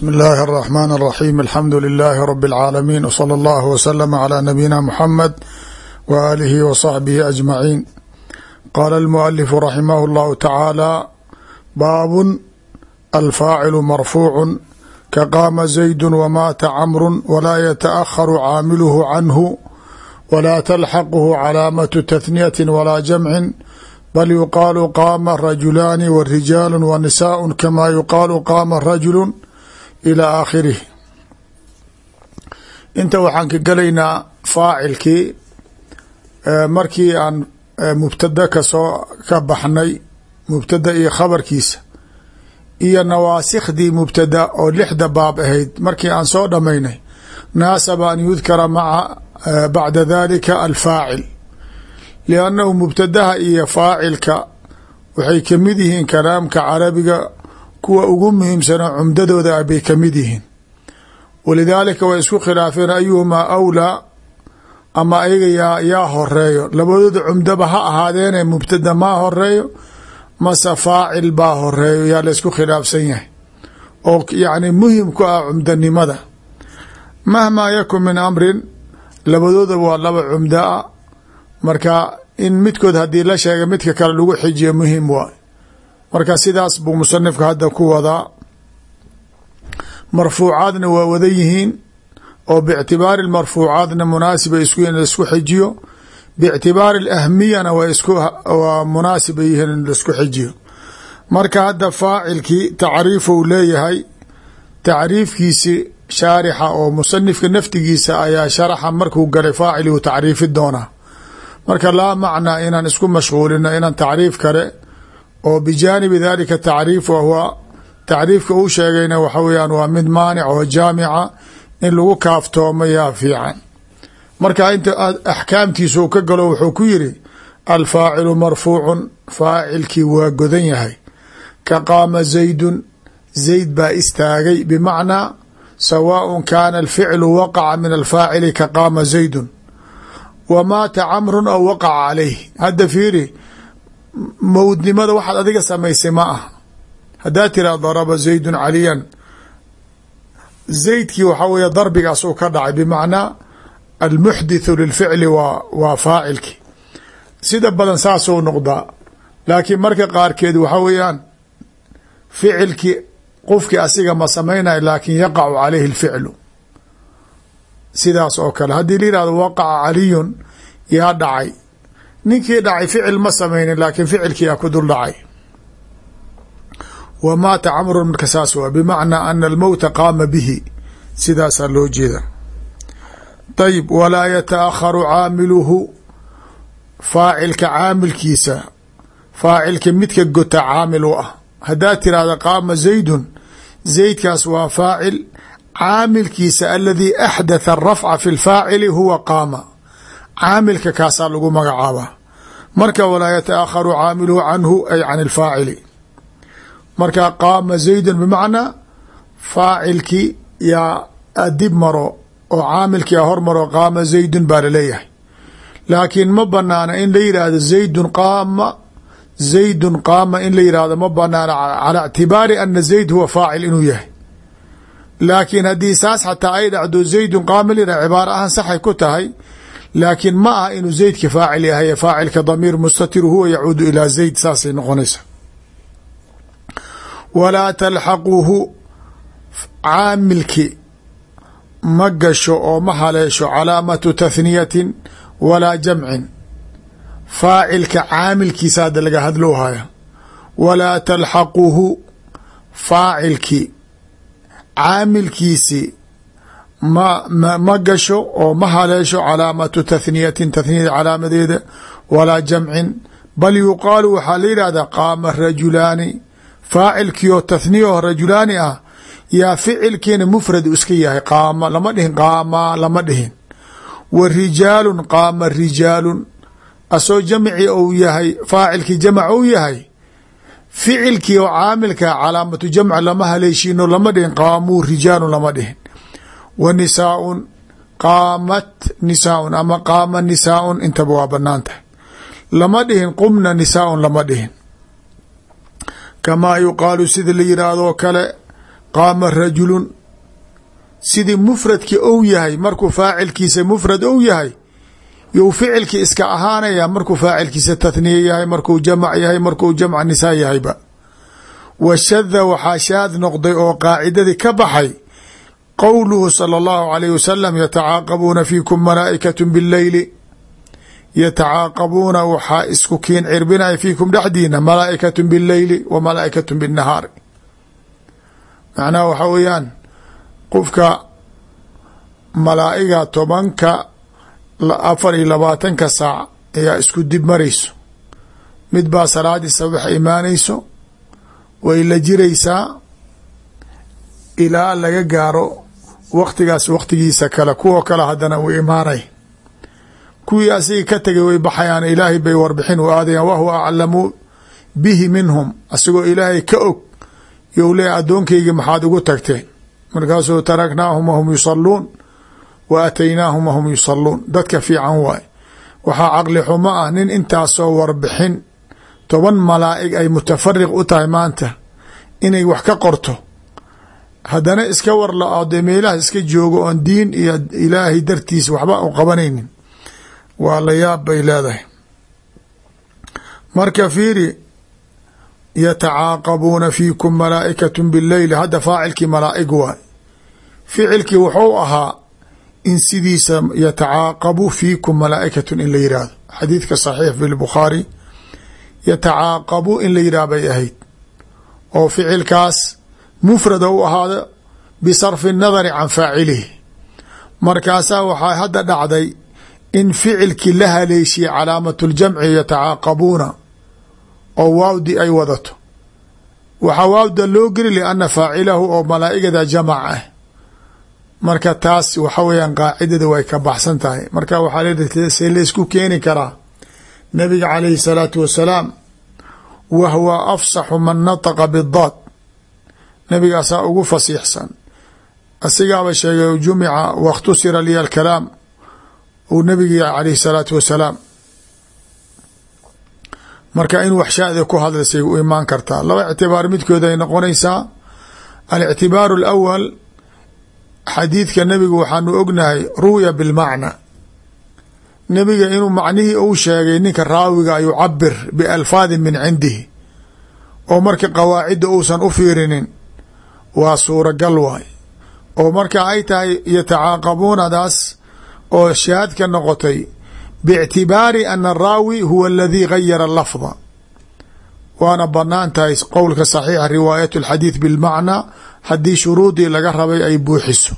bsmi اllahi الرحmn الرaxيm alxamdu لilaahi rb اlcaalamiin wslى اllah wslm عlى nabiyina mxamed w alihi w صaxbihi aجmaciin qaala اlmualifu raximah اllahu tacaala baabun alfaacilu marfuucu ka qaama zaydu wmaata camru wlaa yataأharu caamiluhu canhu wlaa talxaqhu calaamatu tahniyati walaa jamcin bal yuqaalu qaama rajulaani wa rijaalu wa nisaaءu kama yuqaalu qaama rajulu ilى aakhirih inta waxaan ka gelaynaa faacilkii markii aan mubtada ka soo ka baxnay mubtada iyo khabarkiisa iyo nawaasikhdii mubtada oo lixda baab ahayd markii aan soo dhamaynay naasaba an yudkara maca bacda dalika alfaacil. Liannahu mubtadaha iyo faacilka waxay ka mid yihiin kalaamka carabiga kuwa ugu muhiimsanoo cumdadooda ah bay ka mid yihiin. Walidaalika way isku khilaafeen ayuhumaa awlaa? Ama ayaga yaa yaa horeeyo labadooda cumdaba ha ahaadeene mubtada maa horeeyo mase faacil baa horeeyo yaa la isku khilaafsan yahay. Oo yacni muhiim ku ah cumdanimada. Mahmaa yakun min amrin labadooda waa laba cumda a marka in midkood haddii la sheega midka kale lagu xijiyo muhiim waay marka sidaas buu musanifka hadda ku wadaa marfuucaadna waa wada yihiin oo bictibaari marfuucaadna munaasiba isku in la isku xijiyo. Bictibaari alahmiyana waa munaasiba yihiin in la isku xijiyo. Marka hadda faacilkii tacriifou leeyahay tacriifkiisi shaarixa oo musanifka naftigiisa ayaa sharaxa markuu galay faacil uu tacriifi doonaa. Marka laa macnaa inaan isku mashquulino inaan tacriif kale oo bijaanibi dalika tacriif wahwa tacriifka uu sheegayna waxa weyaan waa mid maanic oo jaamica in lagu kaaftoomo yaa fiican. Marka inta axkaamtiisa uu ka galo wuxuu ku yiri alfaacilu marfuucun faacilkii waa godan yahay. Ka qaama zaydun zayd baa istaagay bimacnaa sawaaء kaana alficlu waqaca min alfaacili ka qaama zaydun. Wa maata camrun aw waqaca calayh hadda fiiri mowdnimada waxaad adiga samaysay ma ah haddaa tiraa daraba zaydun caliyan zaydkii waxaa weeye darbigaas uu ka dhacay bimacnaa almuxdithu lilficli waa waa faacilki sida badan saasuu noqdaa laakiin marka qaarkeed waxa weeyaan ficilki qofkii asiga ma samaynayo laakin yaqacu calayhi alficlu. Sidaas oo kale haddii la yihahdo waqaca caliyun yaa dhacay ninkii dhacay ficil ma samaynin laakiin ficilkii yaa ku dul dhacay. Wa maata camrun marka saas waa bimacnaa ana almowta qaama bihi. Sidaasaa loo jeeda. Ayib walaa yataakharu caamiluhu. Faacilka caamilkiisa faacilka midka gota caamil u ah. Haddaad tirahda qaama zaydun zaydkaas waa faacil. Caamilkiisa aladii axdatha arafca fi lfaacili huwa qaama caamilka kaasaa lagu magacaabaa. Marka walaa yataakharu caamiluhu canhu ay can ilfaacili marka qaama zaydun bimacnaa faacilkii yaa adib maro oo caamilkii a hormaro qaama zaydun baa la leeyahay laakiin ma banaana in la yidhaahdo zaydun qaama zaydun qaama in la yidhaahdo ma banaana calaa ictibaari ana zayd huwa faacil inuu yahay. Laakiin haddii saas xataa ay dhacdo zaydun qaama la yihah ku tahay laakiin ma aha inuu zaydka faacil yahay faacilka damiir mustatir huwa yacuudu ilaa zayd saasay noqonaysa walaa talxaquhu caamilki ma gasho oo ma haleesho calaamatu tahniyatin walaa jamcin. Faacilka caamilkiisa hadda laga hadloo haya. Walaa talxaquhu faacilki caamilkiisi ma ma gasho oo ma haleesho calaamatu tahniyatin tahniyada calaamadeeda walaa jamcin. Bal yuqaalu waxaa la yidhahdaa qaama rajulaani faacilkiioo tahniyaho rajulaani ah yaa ficilkiina mufrad iska yahay qaama lama dhihin qaama lama dhihin. Wa rijaalun qaama rijaalun. Asoo jamci ou yahay faacilkii jamc ou yahay ficilkii oo caamilka calaamatu jamc lama haleeshiino lama dhihin qaamuu rijaalun lama dhihin wa nisaaun qaamat nisaaun ama qaama nisaaun intaba waa bannaan tahay. Lama dhihin qumna nisaaun lama dhihin. Kamaa yuqaalu sida la yidhaahdoo kale qaama rajulun. Sidii mufradki ou yahay markuu faacilkiisa mufrad ou yahay you ficilki iska ahaanaya markuu faacilkiisa tathniye yahay markuu jamac yahay markuu jamc nisaa yahayba. Wa shada waxaa shaad noqday oo qaacidadii ka baxay qowluhu salى اllahu alayh wasalam yatacaaqabuuna fiikum malaa'ikaة biاlleyli yatacaaqabuuna waxaa isku kiin cirbinaya fiikum dhexdiina malaa'ikaة biاlleyli wa malaa'ikaة bالnahaari macnaha waxaa weeyaan qofka malaa'iga tobanka afar iyo labaatanka saac ayaa isku dib marayso mid baa salaadii sabax imaanayso way la jiraysaa ilaa laga gaaro waktigaas waktigiisa kale kuwa kale haddana uu imaanay kuwii asiga ka tegay way baxayaan ilaahay bay warbixin u aadayaan wahuwa aclamu bihi minhum asigoo ilaahay ka og you leeya addoonkeygi maxaad ugu tagteen markaasuu taraknaahum wahum yusaluun wa ataynaahum wahum yusaluun dadka fiican waay. Waxaa caqli xumo ah nin intaasoo warbixin toban malaa'ig ay mutafariq u tahay maanta inay wax ka qorto haddana iska war la-o dee meelaha iska joogo oon diin iyo ilaahay dartiis waxba u qabanaynin. Waa la yaab bay leedahay. Marka fiiri yatacaaqabuuna fiikum malaa'ikatu bileyli hadda faacilkii malaa'ig waay. Ficilkii wuxuu ahaa in sidiisa yatacaaqabu fiikum malaa'ikatu in la yihahdo xadiidka saxiix fi lbukhaari yatacaaqabu in la yidhah bay ahayd. Oo ficilkaas mufrada u ahaada bisarfi nadari can faacilihi. Markaasaa waxaa hadda dhacday in ficilkii la haleeshiye calaamatu ljamci yatacaaqabuuna oo waawdi ay wadato. Waxaa waawda loo geli lianna faacilahu oo malaa'igada jamac ah. Marka taas waxa weeyaan qaacidada way ka baxsan tahay. Marka waxaa le see laysku keeni karaa? Nabiga calayhi salaatu wasalaam wa huwa afsaxu man nataqa bidaad nabigaasaa ugu fasiixsan. Asigaaba sheegay jumica wakhtusira liya alkalaam. Uu nabigi calayhi salaatu wasalaam. Marka in wax shaada ku hadlaysay u imaan kartaa. Laba ictibaar midkood ay noqonaysaa. Alictibaaru alawal xadiidka nebigu waxaanu ognahay ru'ya bilmacna. Nebiga inuu macnihii uu sheegay ninka raawiga yucabir bialfaadin min cindihi. Oo marka qawaacidda uusan u fiirinin waa suuragal waay. Oo marka ay tahay yatacaaqabuunadaas oo shaadka noqotay bictibaari ana araawi huwa aladii gayara lafda waana bannaan tahay qowlka saxiixa riwaayat alxadiid bilmacnaa haddii shuruudii laga rabay ay buuxiso.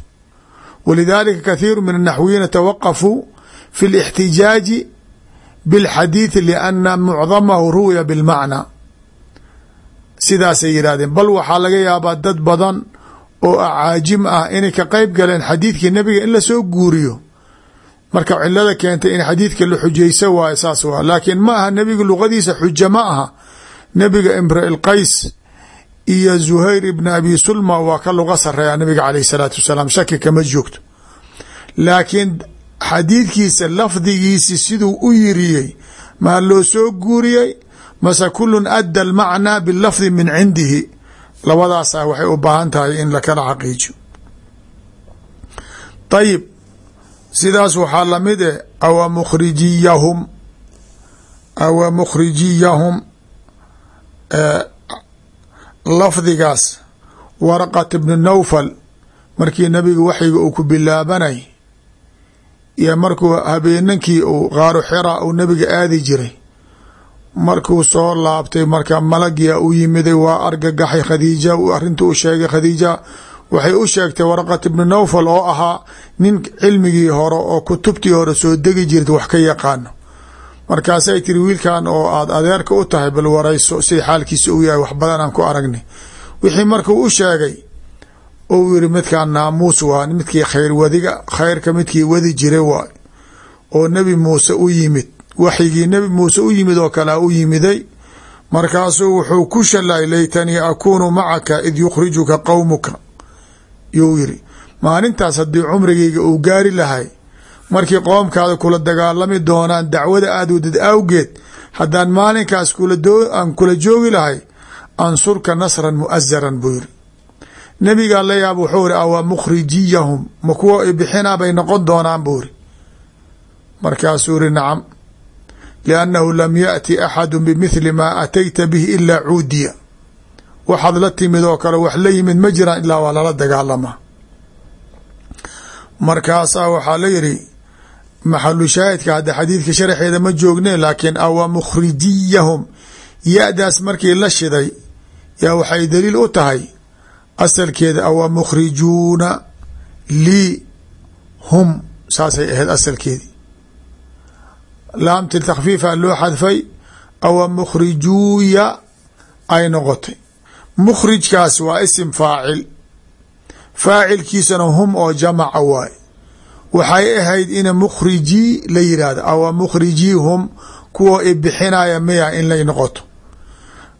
Walidaalika kathiiru min anaxwiyiina tawaqafuu fi lاxtijaaji bilxadiidi liana mucdamahu ruwiya bilmacnaa sidaasay yidhahdeen bal waxaa laga yaabaa dad badan oo acaajim ah inay ka qeyb galeen xadiidkii nebiga in la soo guuriyo. Marka cilada keentay in xadiidka la xujaysa waayo saas waa laakiin ma aha nebiga luqadiisa xuja ma aha. Nebiga imra-il qays iyo zuhayr ibn abi sulma waa ka luga sareeya nabiga caleyh salaatu wasalaam shaki kama joogto. Laakiin xadiidkiisa lafdigiisi siduu u yiriyey maa loo soo guuriyey mase kulun adda almacnaa bilafdi min cindihi. Labadaasa waxay u baahan tahay in lakala xaqiijiyo. Ayib sidaas waxaa la mid eh awa mukhrijiyahum awa mukhrijiyahum lafdigaas waraqat bnu nawfal markii nabiga waxyiga uu ku bilaabanay iyo markuu habeenankii uu qaaru xira uu nabiga aadi jiray markuu soo laabtay marka malagia u yimiday waa argagaxay khadiija arintu u sheegay khadiija waxay u sheegtay waraqat ibnu nawfal oo ahaa nin cilmigii hore oo kutubtii hore soo degi jirta wax ka yaqaano markaasay tiri wiilkan oo aad adeerka u tahay bal warayso si xaalkiisa u yahay wax badan aan ku aragnay. Wixii markuu u sheegay ou yiri midkan naamuus waa midkii khayr wadiga khayrka midkii wadi jiray waay. Oo nebi muuse u yimid waxyigii nebi muuse u yimid oo kalea u yimiday markaasuu wuxuu ku shalay laytanii akuunu macaka id yukhrijuka qowmuka yuu yiri maalintaas haddii cumrigayga uu gaari lahay markii qoomkaada kula dagaalami doonaan dacwada aad wadid awgeed haddaan maalinkaas aan kula joogi lahay ansurka nasran muazaran buu yiri nebigaa la yaab wuxuu iri awaa mukhrijiyahum? Ma kuwa ibixinaa bay noqon doonaan buu iri markaasuu iri nacam liannahu lam yaأti axadu bimithli maa atayta bihi ilaa cuudiya waxaad la timid oo kale wax la yimid ma jiraan ilaa waa lala dagaalamaa markaasaa waxaa la yidhi maxalu shaahidka hadda xadiidka sharaxeeda ma joogne laakiin awa mukhrijiyahum ya-daas markii la shiday yaa waxay daliil u tahay asalkeeda awa mukhrijuuna lii hum saasay ahayd asalkeedii laamti takfiifa loo xadfay awa mukhrijuuya ay noqotay. Mukhrijkaas waa isim faacil. Faacilkiisana hum oo jamaca waay waxay ahayd ina mukhrijii la yidhaahdo awa mukhrijiihum kuwa ibixinaya miya in lay noqoto.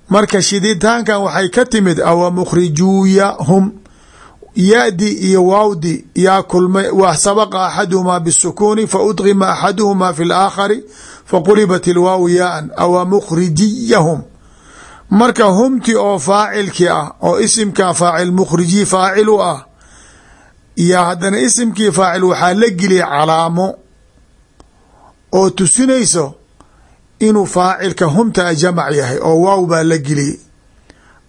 Marka shiditaankan waxay ka timid awa mukhrijuuya hum ya-di iyo waawdi yaa kulmay wa sabaqa axaduhumaa bisukuuni fa udqima axaduhumaa fi laakhari faqulibat ilwaawu yaaan awa mukhrijiyahum. Marka humti oo faacilkii ah oo isimka faacil mukhrijii faacil u ah iyo haddana isimkii faacil waxaa la geliyay calaamo oo tusinayso inuu faacilka humta jamac yahay oo waaw baa la geliyey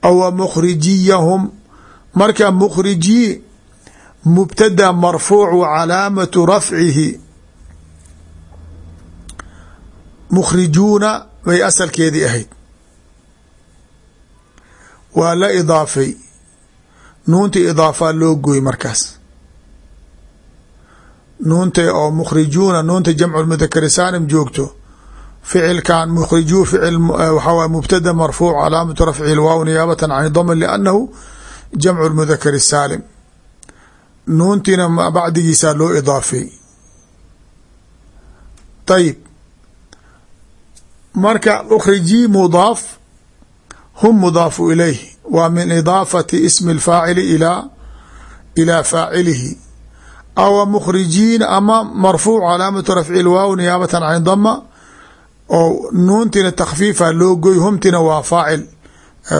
awa mukhrijiyahum marka mukhrijii mubtada marfuucu calaamatu rafcihi. Mukhrijuuna bay asalkeedii ahayd. Waa la idaafay. Nuunta idaafaa loo gooy markaas. Nuunta oo mukhrijuuna nuunta jamcu mudakari saalim joogto. Ficilkan mukhrijuu ficil waxaa mubtada marfuuc calaamatu rafcihi waaw niyaabatan can dama liannahu jamcu mudakari saalim. Nuuntiina bacdigiisaa loo idaafay. Ayib marka mukhrijii mudaaf hum mudaafu ilayh. Waa min idaafati ismi اlfaacili ilaa ilaa faacilihi. Aw mukhrijiin ama marfuuc calaamatu rafci lwaaw niyaabatan can dama oo nuuntina takfiifa loo goy humtina waa faacil.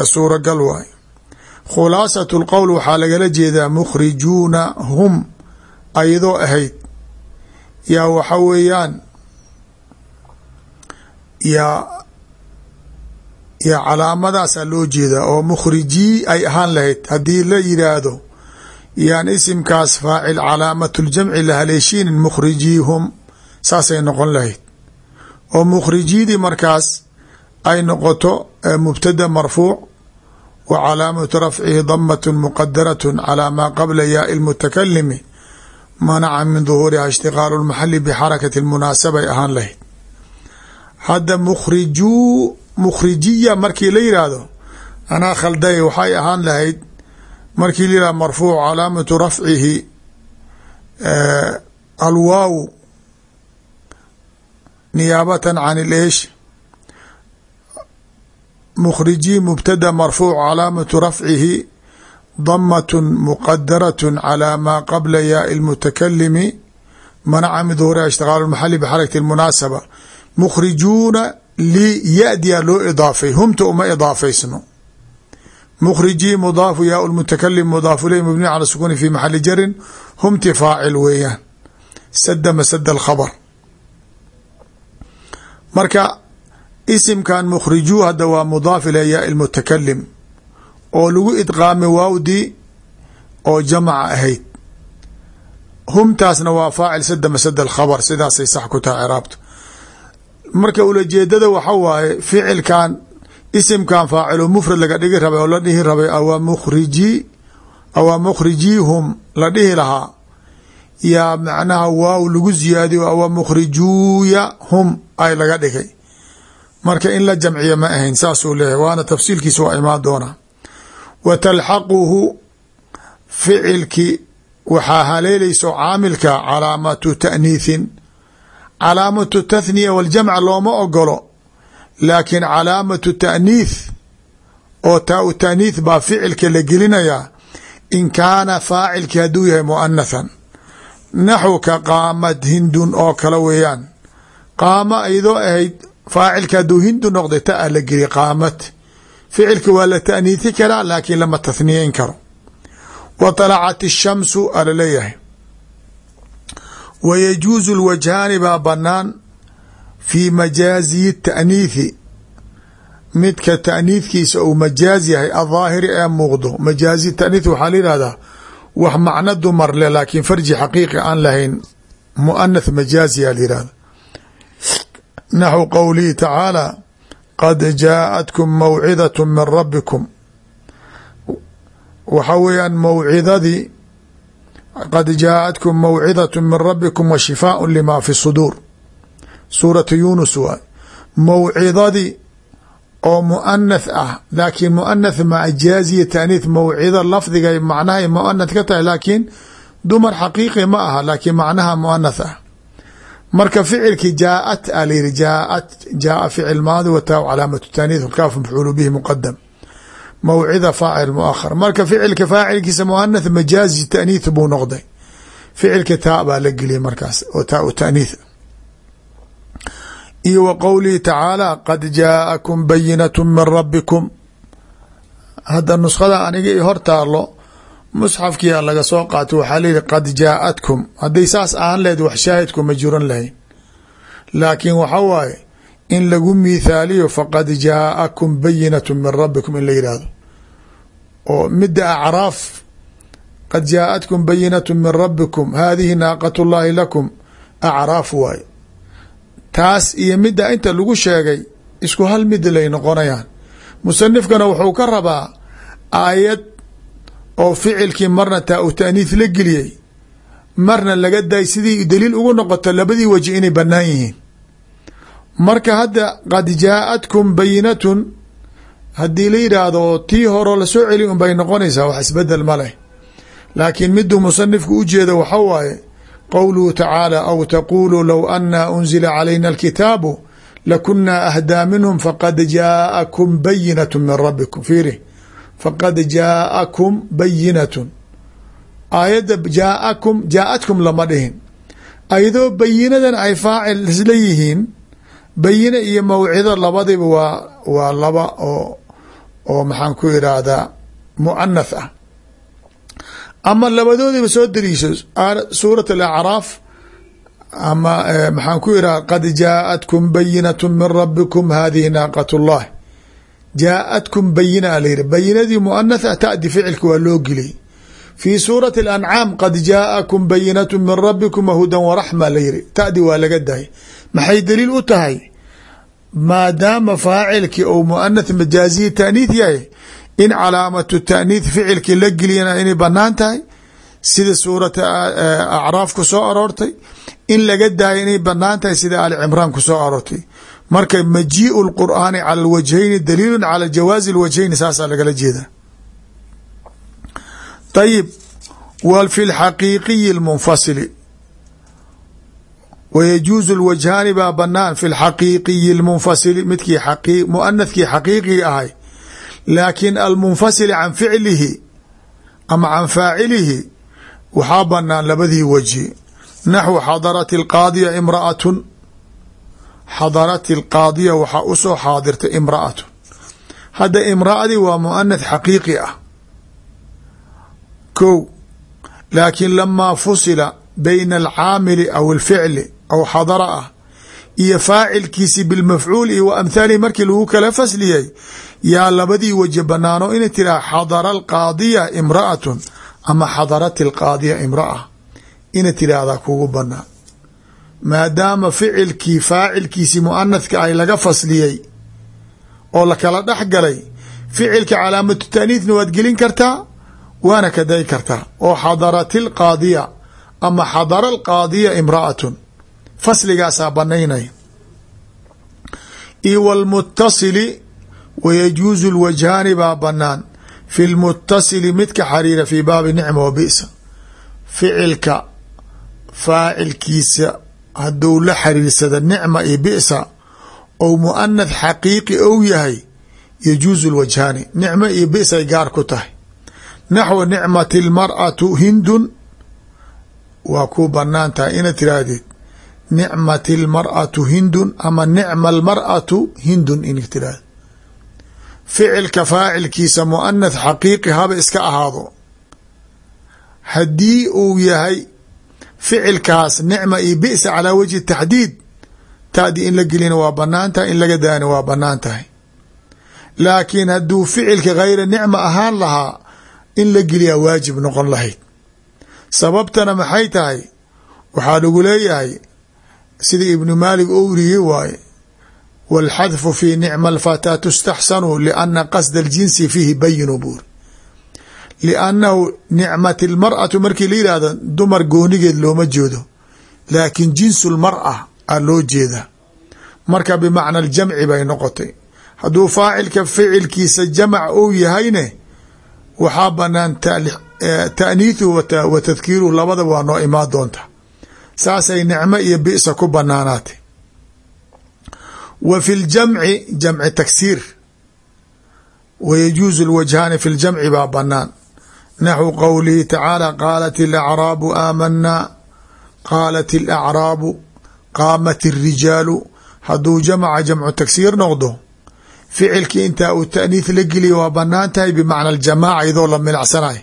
Suuragal waay khulaasat اlqowl waxaa lagala jeedaa mukhrijuuna hum ayadoo ahayd. Yaa waxa weeyaan yaa yaa calaamadaasaa loo jeedaa oo mukhrijii ay ahaan lahayd. Haddii la yidhaahdo yaan isimkaas faacil calaamat ljamci la haleeshiinin mukhrijiihum saasay noqon lahayd. Oo mukhrijiidii markaas ay noqoto mubtada marfuuc wa calaamatu rafcihi damat muqadarat calى maa qabla yaai lmutakalimi manaca min duhuuriha ishtiqaalu lmaxali bixarakati lmunaasabay ahaan lahayd hadda mukhrijuu mukhrijiya markii la yidhaahdo anaa khalday waxay ahaan lahayd markii la yihahdo marfuuc calaamatu rafcihi alwaaw niyaabatan can ileesh mukhrijii mubtada marfuuc calaamatu rafcihi damat muqadarat calى maa qabla yaai lmutakalimi manaca min duhuuriha ishtiqaalu maxali bxarakati munaasaba mukhrijuuna li yadiyaa loo idaafay humta uma idaafaysno mukhrijii mudaafu yaa mutakalim mudaafu iley mabniy cala sukuuni fi maxali jarin humti faacil weeyaan sada masada alkhabr marka isimkan mukhrijuu hadda waa mudaaf ila yaa lmutakalim oo lagu idqaamay waawdii oo jamaca ahayd. Humtaasna waa faacil sada masada alkhabr sidaasay sax ku tahay ciraabta marka ulajeedada waxa waaye ficilkan isimkan faacilo mufrad laga dhigi rabay oo la dhihi rabay awa mukhriji awa mukhrijiihum la dhihi lahaa. Yaa macnaha waaw lagu ziyaadiyo awa mukhrijuuya hum ay laga dhigay marka in la jamciya ma ahayn saasuu leeyahy waana tafsiilkiisa waa imaan doonaa wa talxaquhu ficilki waxaa haleelayso caamilka calaamatu ta'niithin. Calaamatu tathniya waljamc looma ogolo laakiin calaamatu ta'niith oo taa u taaniith baa ficilka la gelinayaa in kaana faacilki hadduu yahay muanathan naxw ka qaamad hindun oo kale weeyaan. Qaama iyadoo ahayd faacilka hadduu hindu noqday ta a la geliy qaamad ficilka waa la ta'niithi karaa laakiin lama tathniyeyn karo wa طalacat الshamsu ala leeyahay wa yajuuzu اlwajhaani baa banaan fii majaaziyi الtaأniithi midka taأniidkiisa ou majaaz yahay aلظaahiri ee muuqdo majaazi taأniith waxaa la yihahdaa wax macno dumar le laakiin farji xaqiiqi aan lahayn muanath majaaziya la yihahda naxو qowlihi tacaalى qad jaaءatkum mawcidaة min rabikum waxa weeyaan mawcidadii qad jaaءatkum mawcidaة min rabikum wa shifaaء lima fi suduur suuratu yunus waay mawcidadii oo muanath ah laakiin muanath majaaziya taaniith mawcida lafdigay macnahay muanath ka tahay laakiin dumar xaqiiqi ma aha laakiin macnaha muanath ah marka ficilki jaaat a layihi jaaat jaaa ficil maadi wataa calaamatu taaniith kaaf mafcuulu bihi muqadam mawcida faacil muahar marka ficilka faacilkiisa muanath majaazi taaniith buu noqday. Ficilka taa baa la geliyay markaas oo taa u taaniith iyo wa qowlihi tacaala qad jaa'akum bayinatu min rabbikum. Hadda nuskhada aniga i hor musxafkiia laga soo qaatay waxaa layihi qad jaaatkum. Hadday saas ahaan laheyd wax shaahidku ma juran lahayn. Laakiin waxa waaye in lagu miithaaliyo faqad jaa'akum bayinatu min rabbikum in la yidhaahdo. Oo midda acraaf qad jaa'atkum bayinatu min rabbikum haadihi naaqat lakum acraaf waaye. Taas iyo midda inta lagu sheegay isku hal mid lay noqonayaan. Musanifkana wuxuu ka rabaa aayad oo ficilkii marna taa u taaniith la geliyey marna laga daay sidii daliil ugu noqoto labadii waji inay banaan yihiin. Marka hadda qad jaaatkum bayinatun haddii la yidhaahdo tii horeo la soo celi un bay noqonaysaa wax isbeddel ma leh. Laakiin miduu musanifku u jeeda waxa waaye qowluhu tacaala aw taquluu low ana unzila calayna alkitaabu lakunaa ahdaa minhum faqad jaa'akum bayinatu min rabbikum. Fiiri faqad jaa'akum bayinatun. Aayadda jaa'akum jaa'atkum lama dhihin. Ayadoo bayinadan ay faacil isla yihiin bayina iyo mawcido labadiba waa waa laba oo oo maxaan ku idhaahdaa muanath ah. Ama labadoodiba soo dariisho suurat alacraaf ama maxaan ku idhaha qad jaaءatkum bayinatu min rabikum hadihi naaqat اllah jaaءatkum bayina a layihi bayinadii muanath ah tadi ficilka waa loo geliyey fii suurati اlancaam qad jaaءakum bayinatu min rabikum wahudan waraxma la yihi tadi waa laga dahay maxay daliil u tahay maadaama faacilkii ou muanath majaaziyi taaniith yahay in calaamatu taaniith ficilkii la geliyana inay banaan tahay sida suurata acraaf ku soo aroortay in laga daayo inay banaan tahay sida ali cimraan ku soo aroortay marka majiiءu اlqur'aani cala اlwajhayni daliilu cala jawaazi اlwajhayni saasaa lagala jeeda ayib w fi lxaqiiqiyi اlmunfasili wayajuuzu اlwajhaani baa banaan fi lxaqiiqiyi اlmunfasili midkii muanathkii xaqiiqii ahay laakiin almunfasili can ficlihi ama can faacilihi waxaa banaan labadii waji naxwu xadarat اlqaadiya imraatun xadarat اlqaadiya waxaa u soo xaadirtay imraatun hadda imraadii waa muanath xaqiiqi ah. Ko laakiin lamaa fusila bayna alcaamili aw alficli aw xadara ah iyo faacilkiisi bilmafcuul iyo wa amhaalihi markii lagu kala fasliyey yaa labadii waji banaano inay tiraa xadara alqaadiya imraatun ama xadarat alqaadiya imraa. Ina tiraahdaa kugu banaan maadaama ficilkii faacilkiisi muanathka ay laga fasliyey oo lakala dhex galay ficilka calaamatu taaniithna waad gelin kartaa waana kaday kartaa. oo xadarat alqaadiya ama xadara alqaadiya imraatun. Fasligaasaa banaynaya io wlmutasili wayajuuzu lwajhaani baa banaan fi lmutasili midka xariira fii baabi nicma wa bisa. Ficilka faacilkiisa hadduu la xariirsada nicma iyo bisa ou muanath xaqiiqi ou yahay yajuusu lwajhaani nicmo iyo bisay gaar ku tahay. Naxwa nicmati lmar'atu hindun waa kuu bannaan tahay inad tiraahdid nicmati lmar'atu hindun ama nicma almar'atu hindun in tiraahd ficilka faacilkiisa muanath xaqiiqi haba iska ahaado. Haddii uu yahay ficilkaas nicma iyo bisa calaa wajhi taxdiid taadi in la gelina waa bannaan tahay in laga daana waa bannaan tahay. Laakiin hadduu ficilka hayra nicma ahaan lahaa in la geliyaa waajib noqon lahayd. Sababtana maxay tahay? Waxaa lagu leeyahay sida ibnu maalik ou riyey waaye wاlxadfu fi nicma alfataa tustaxsanu liana qasda اljinsi fiihi bayinu buuri liannahu nicmat اlmarأatu markii la yihahdo dumar goonigeed looma jeedo laakin jinsu lmar'a a loo jeedaa marka bimacna aljamci bay noqotay. Hadduu faacilka ficilkiisa jamc ou yahayne waxaa banaan taaniithuhu wa tadkiiruhu labada waa noo imaan doonta. Saasay nicmo iyo bisa ku banaanaatay wa fi ljamci jamci taksiir wa yajuuzu lwajhaani fi ljamci baa banaan naxwu qowlihi tacaala qaalat alacraabu aamanaa qaalat alacraabu qaamat alrijaalu hadduu jamca jamcu tagsiir noqdo ficilkii intaa uu taaniith la geliya waa bannaan tahay bimacna aljamaaca iyadoo la milacsanay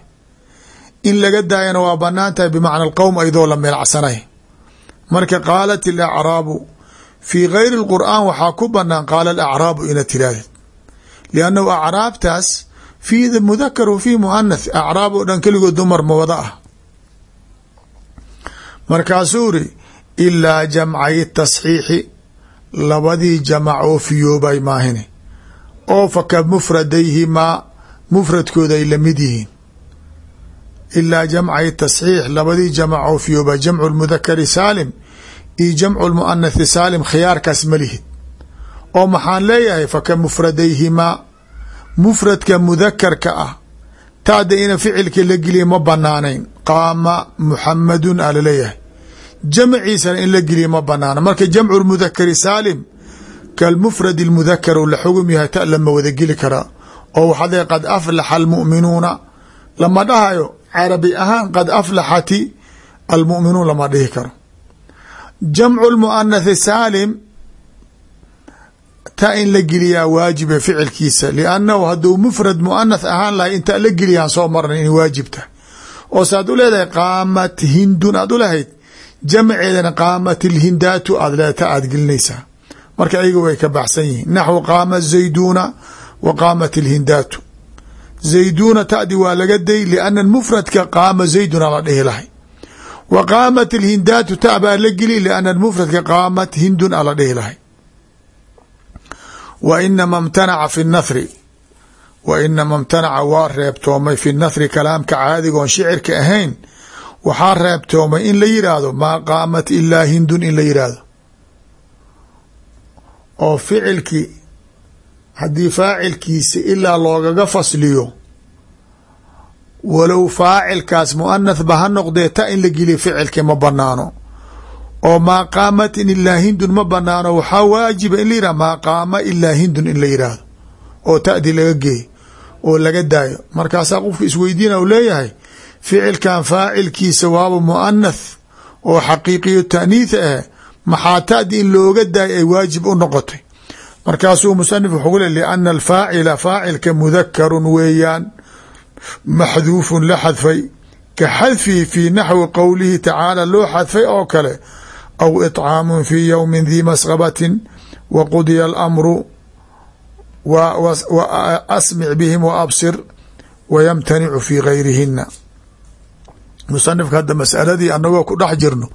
in laga daayana waa bannaan tahay bimacna alqowm iyadoo la milacsanay marka qaalat alacraabu fii gayri اlqur'aan waxaa ku banaan qaala alacraabu ina tiraahdeed liannahu acraabtaas fiida mudakar wa fii muanath acraab oo dhan keligood dumar mawada ah markaasuu iri ilaa jamcay tasxiixi labadii jamac oo fiyoobay maahine oo faka mufradayhimaa mufradkooda ay la mid yihiin ilaa jamcay tasxiix labadii jamac oo fiyoobay jamcu lmudakari saalim iyo jamcu lmuanathi saalim khiyaarkaas ma lihid oo maxaan leeyahay faka mufradayhimaa mufradka mudakarka ah. Taada ina ficilka la geliya ma banaanayn qaama muxamadun a la leeyahay jamciisana in la geliya ma banaana marka jamcu lmudakari saalim kalmufrad اlmudakar la xugum yahay ta lama wada geli karaa. Oo waxaad le qad aflaxa almu'minuuna lama dhahayo carabi ahaan qad aflaxati almu'minuun lama dhihi karo. Jamcu lmuanathi saalim ta in la geliyaa waajiba ficilkiisa liannahu hadduu mufrad muanath ahaan lahay intaa la geliyaan soo marnay in waajib tahay oo saad u leedahay qaamat hindun aad u lahayd jamceedana qaamat ilhindaatu aad le ta aad gelinaysaa. Marka ayaga way ka baxsan yihiin. Naxwu qaama zayduuna wa qaamat ilhindaatu zayduuna tadi waa laga day lianna mufradka qaama zayduna la dhihi lahay. Wa qaamat ilhindaatu ta la geli lianna mufradka qaamat hindun a la dhihi lahay wa inama imtanaca fi nathri wa inama imtanaca waa reebtoomay fi nathri kalaamka caadigoon shicirka ahayn. Waxaa reebtoomay in la yidhaahdo maa qaamat ilaa hindun in la yidhaahdo oo ficilkii haddii faacilkiisa ilaa loogaga fasliyo walow faacilkaas muanath ba ha noqdee ta in la geliya ficilkii ma banaano oo maa qaamatin ilaa hindun ma banaano waxaa waajiba in la yihahdo maa qaama ilaa hindun in la yidhaahdo oo ta'di laga geeyo oo laga daayo. Markaasaa qofka isweydiina u leeyahay ficilkan faacilkiisa waaba muanath oo xaqiiqiyo taaniitha ah maxaa ta'di in looga daayo ay waajib u noqotay? Markaasuu musanif wuxuu le liana alfaacila faacilka mudakarun weeyaan maxduufun la xadfay ka xadfihi fii naxwi qowlihi tacaala loo xadfay oo kale aw iطcaamun fii yowmin dii masqabatin wa qudiya alamru asmic bihim wa absir wa yamtanicu fii gayrihina musanifka hadda masaladii anagoo ku dhex jirno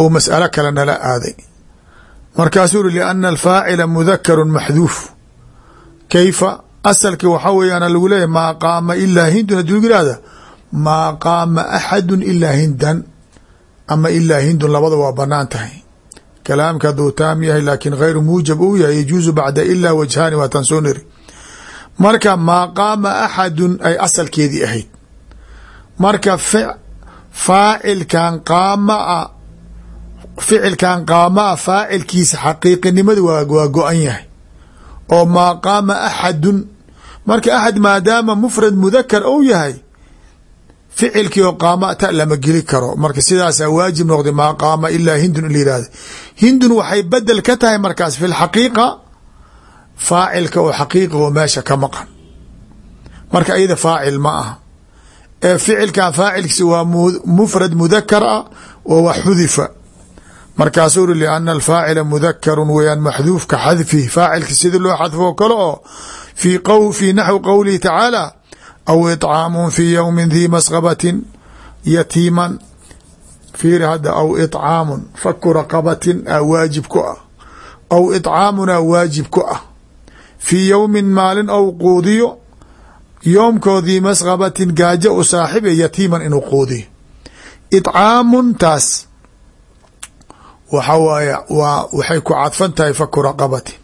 oo mas'alo kale nala aaday markaasuu uri liana alfaacila mudakaru maxduuf kayfa asalki waxaa weeyaan lagu leeyahy maa qaama ilaa hindun hadduu yihahda maa qaama axadu ilaa hindan ama ilaa hindun labada waa bannaan tahay. Kalaamka hadduu taam yahay laakiin gayru muujab uu yahay yajuuzu bacda ilaa wajhaani waa tan soo niri marka maa qaama axadun ay asalkeedii ahayd. Marka faacilkan qaama ficilkan qaama a faacilkiisa xaqiiqinimada waa go-an yahay. Oo maa qaama axadun marka axad maadaama mufrad mudakar ou yahay ficilkii oo qaama ta lama geli karo. Marka sidaasaa waajib noqday maa qaama ilaa hindun in hindun waxay bedel ka tahay markaas fi lxaqiiqa faacilka oo xaqiiqa oo meesha ka maqan. Marka iyada faacil ma aha. Ee ficilkan faacilkiisa waa mufrad mudakar ah oo wax xudifa. Markaasuu uri liana alfaacila mudakaru weyaan maxduufka xadfihi faacilka sida loo xadfoo kale oo fii naxwi qowlihi tacaala aw iطcaamun fii ywmi dii masqabatin yatiiman fiiri hadda aw iطcaamun faku raqabatin a waajib ku ah aw iطcaamuna waajib ku ah fii yowmin maalin ou quudiyo yoomkoodii masqabatin gaajo u saaxibe yatiiman inuu quudiyo iطcaamun taas waxa waaye waa waxay ku cadfan tahay faku raqabatin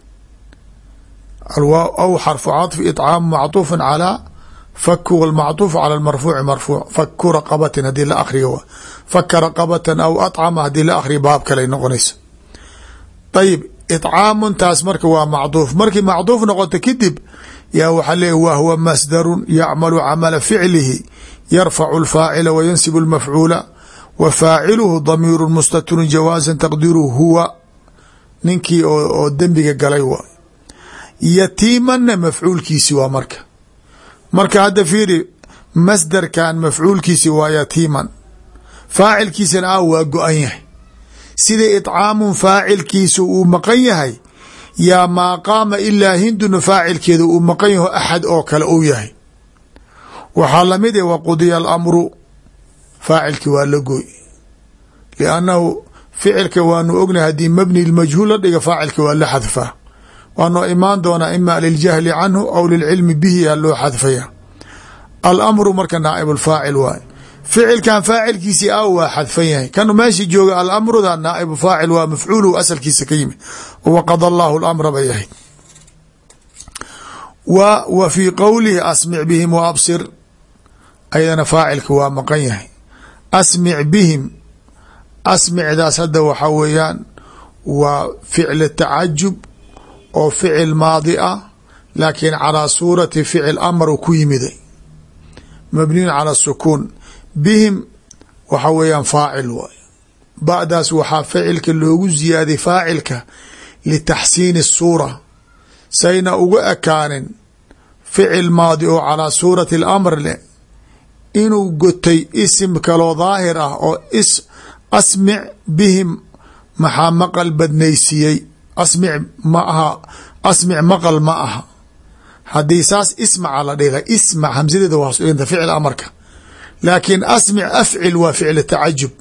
aw xarfu caطfi iطcaamu macطuufu calىa faku wlmacطuuf calى marfuuci marfuuc faku raqabatin haddii la akriyo faka raqabatan aw acama haddii la akriyo baab kale noqonayso. Ayib icaamuntaas marka waa macduuf. Markii macduuf noqoto kadib yaa waxaa leeya wahwa masdaru yacmalu camala ficlihi yarfacu lfaacila wayansibu lmafcuula wa faaciluhu damiiru mustatirun jawaasan taqdiru huwa ninkii oo dembiga galay wa. Yatiimanna mafcuulkiisi waa marka marka hadda fiiri masdarkan mafcuulkiisi waa yatiiman. Faacilkiisana ah waa go-an yahay. Sida iطcaamun faacilkiisa uu maqan yahay yaa maa qaama ilaa hinduna faacilkeeda uu maqan yaho axad oo kale uu yahay. Waxaa la mid e waqudiya alamru faacilki waa la gooy. Liannahu ficilka waanu ognahay haddii mabni lmajhuul la dhiga faacilka waa la xadfaa waanoo imaan doonaa ima liljahli canhu aw lilcilmi bihi aa loo xadfaya. Alamru marka naaib lfaacil waay ficilkan faacilkiisi a waa xadfan yahay kan meesha jooga alamruda naaibu faacil waa mafcuulu asalkiisa ka yimid. Waqada allahu lamra bay ahayd. Wa fii qowlihi asmic bihim wa absir. Ayadana faacilka waa maqan yahay. Asmic bihim asmicdaas hadda waa ficl tacajub oo ficil maadi ah laakiin calaa suurati ficil amr ku yimiday. Mabniyun cala sukuun. Bihim waxa weeyaan faacil waay. Ba'daas waxaa ficilka loogu ziyaaday faacilka litaxsiini suura. Sayna uga ekaanin ficil maadi oo calaa suurati alamr leh inuu gotay isim kaloo daahir ah oo asmic bihim maxaa maqal badnaysiiyey asmic ma aha asmic maqal ma aha. Haddii saas ismaca la dhiga ismac hamsadeeda waa suganta ficil amarka. Laakiin asmic afcil waa ficil tacajub.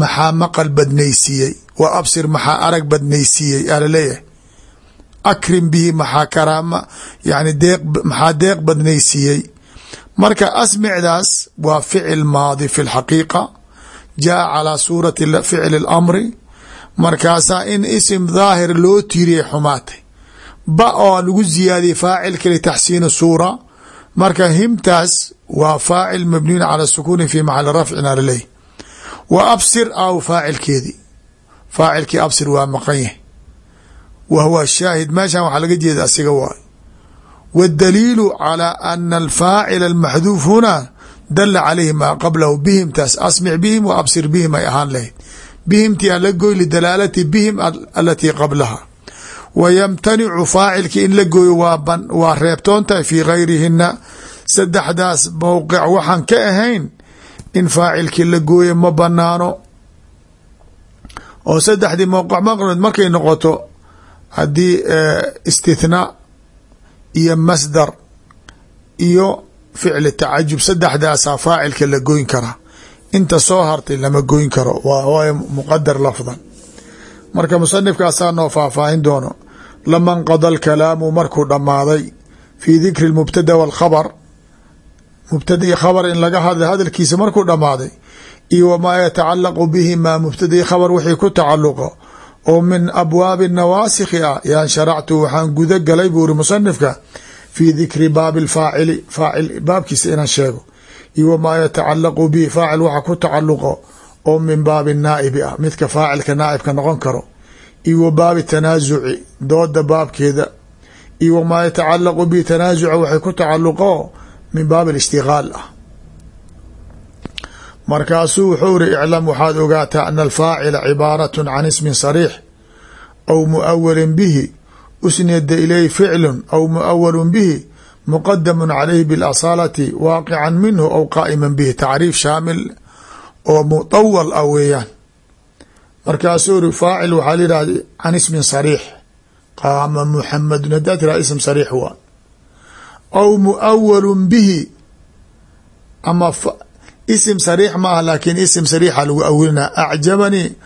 Maxaa maqal badnaysiiyey? Wa absir maxaa arag badnaysiiyey? Aa la leeyahay akrim bihi maxaa karaama yani deeq maxaa deeq badnaysiiyey? Marka asmicdaas waa ficil maadi fi lxaqiiqa. Jaa calaa suurati ficli اlamri markaasaa in isim daahir loo tiiriyay xumaatay. Ba oo lagu ziyaadiyey faacilka litaxsiini suura. Marka himtaas waa faacil mabniyun cala sukuuni fi maxali rafcin a laleeyahy wa absir aw faacilkeedii faacilkii absir waa maqan yahay. Wa huwa shaahid. Meeshan waxaa laga jeeda asiga waay. Wاdaliilu calى ana alfaacila almaxduuf huna dala calayhi maa qablahu bihimtaas asmic bihim wa absir bihim ay ahaan lahayd bihimtii ala goy lidalaalati bihim alatii qablaha. Wa yamtanicu faacilki in la gooyo waa reebtoon tahay fii gayrihina saddexdaas mowqic waxaan ka ahayn in faacilkii la gooyo ma banaano oo saddexdii mowqic maqmed markay noqoto haddii istithnaa iyo masdar iyo ficli tacajub saddexdaasaa faacilka la goyn karaa inta soo hartay lama goyn karo. Waay muqadar lafdan. Marka musanifkaasaa noo faahfaahin doono. Lama nqada alkalaamu markuu dhammaaday fii dikri lmubtada walkhabar. Mubtadai khabar in laga hadlay hadalkiisa markuu dhammaaday. Iyo wamaa yatacalaqu bihi maa mubtadai khabar wixii ku tacaluqo oo min abwaabi nawaasikhi ah yaan sharactu waxaan guda galay buu iri musanifka fii dikri baabi lfaacili faacil baabkiisa inaan sheego iyo wamaa yatacalaqu bihi faacil waxa ku tacaluqo oo min baabi naa'ibi ah midka faacilka naaibka noqon karo iyo wa baabi tanaasuci dooda baabkeeda iyo wamaa yatacalaqu bihi tanaasuca waxay ku tacaluqo min baabi ishtigaal ah. Markaasuu wuxuu iri iclam waxaad ogaataa ana alfaacila cibaarat can ismin sariix aw muawalin bihi usnida ilayh ficlu aw muawalun bihi muqadamu calayhi biاlasaalati waaqican minhu aw qaa'ima bihi. Tacriif shaamil oo mutawal ah weeyaan. Markaasuu ri faacil waxaa la yidhahda can ismin sariix. Qaama muxamadun haddaa tiraha ism sariix waa aw muawalu bihi. Ama isim sariix ma ah laakiin isim sariixa lagu awilina. Acjabanii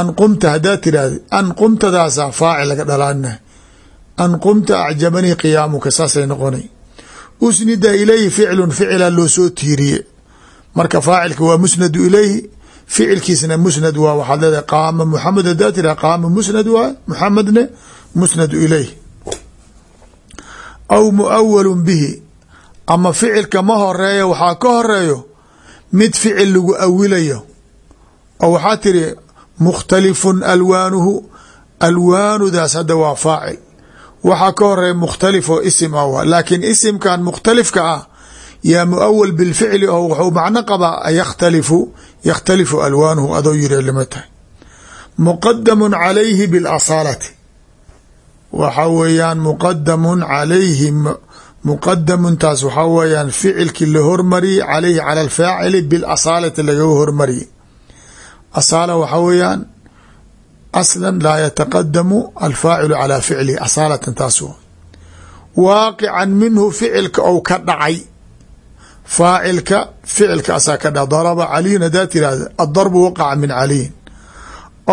an qumta haddaa tirahda an qumtadaasa faacil laga dhalaana an qumta acjabanii qiyaamuka saasay noqonay usnida ilayhi ficlun ficila loo soo tiiriye marka faacilka waa musnadu ilayhi ficilkiisna musnad waa waxaad leedahay qaama muxamed hadaa tiraha qaama musnad waa muxamedne musnadu ilayh aw muawalun bihi ama ficilka ma horreeya waxaa ka horeeyo mid ficil lagu awilayo. Oo waxaa tiri mukhtalifun alwaanuhu alwaanudaas hadda waa faacil waxaa ka horreeya mukhtalif oo isim ah laakiin isimkan mukhtalifka ah yaa muawal bilficli oo wuxuu macno qabaa yakhtalifu yakhtalifu alwaanuhu adoo yiri lama tahay. Muqadamun calayhi bilasaalati waxa weeyaan muqadamun calayhi muqadamuntaas waxaa weeyaan ficilkii la hormariyey calayhi cala alfaacili bilasaalati lagaga hormariyey asaala waxaa weeyaan aslan laa yataqadamu alfaacilu calaa ficlihi asaalatan taas waaqican minhu ficilka ou ka dhacay faacilka ficilka asaa ka dhac daraba caliyun hadaa tirahda adarbu waqaca min caliyin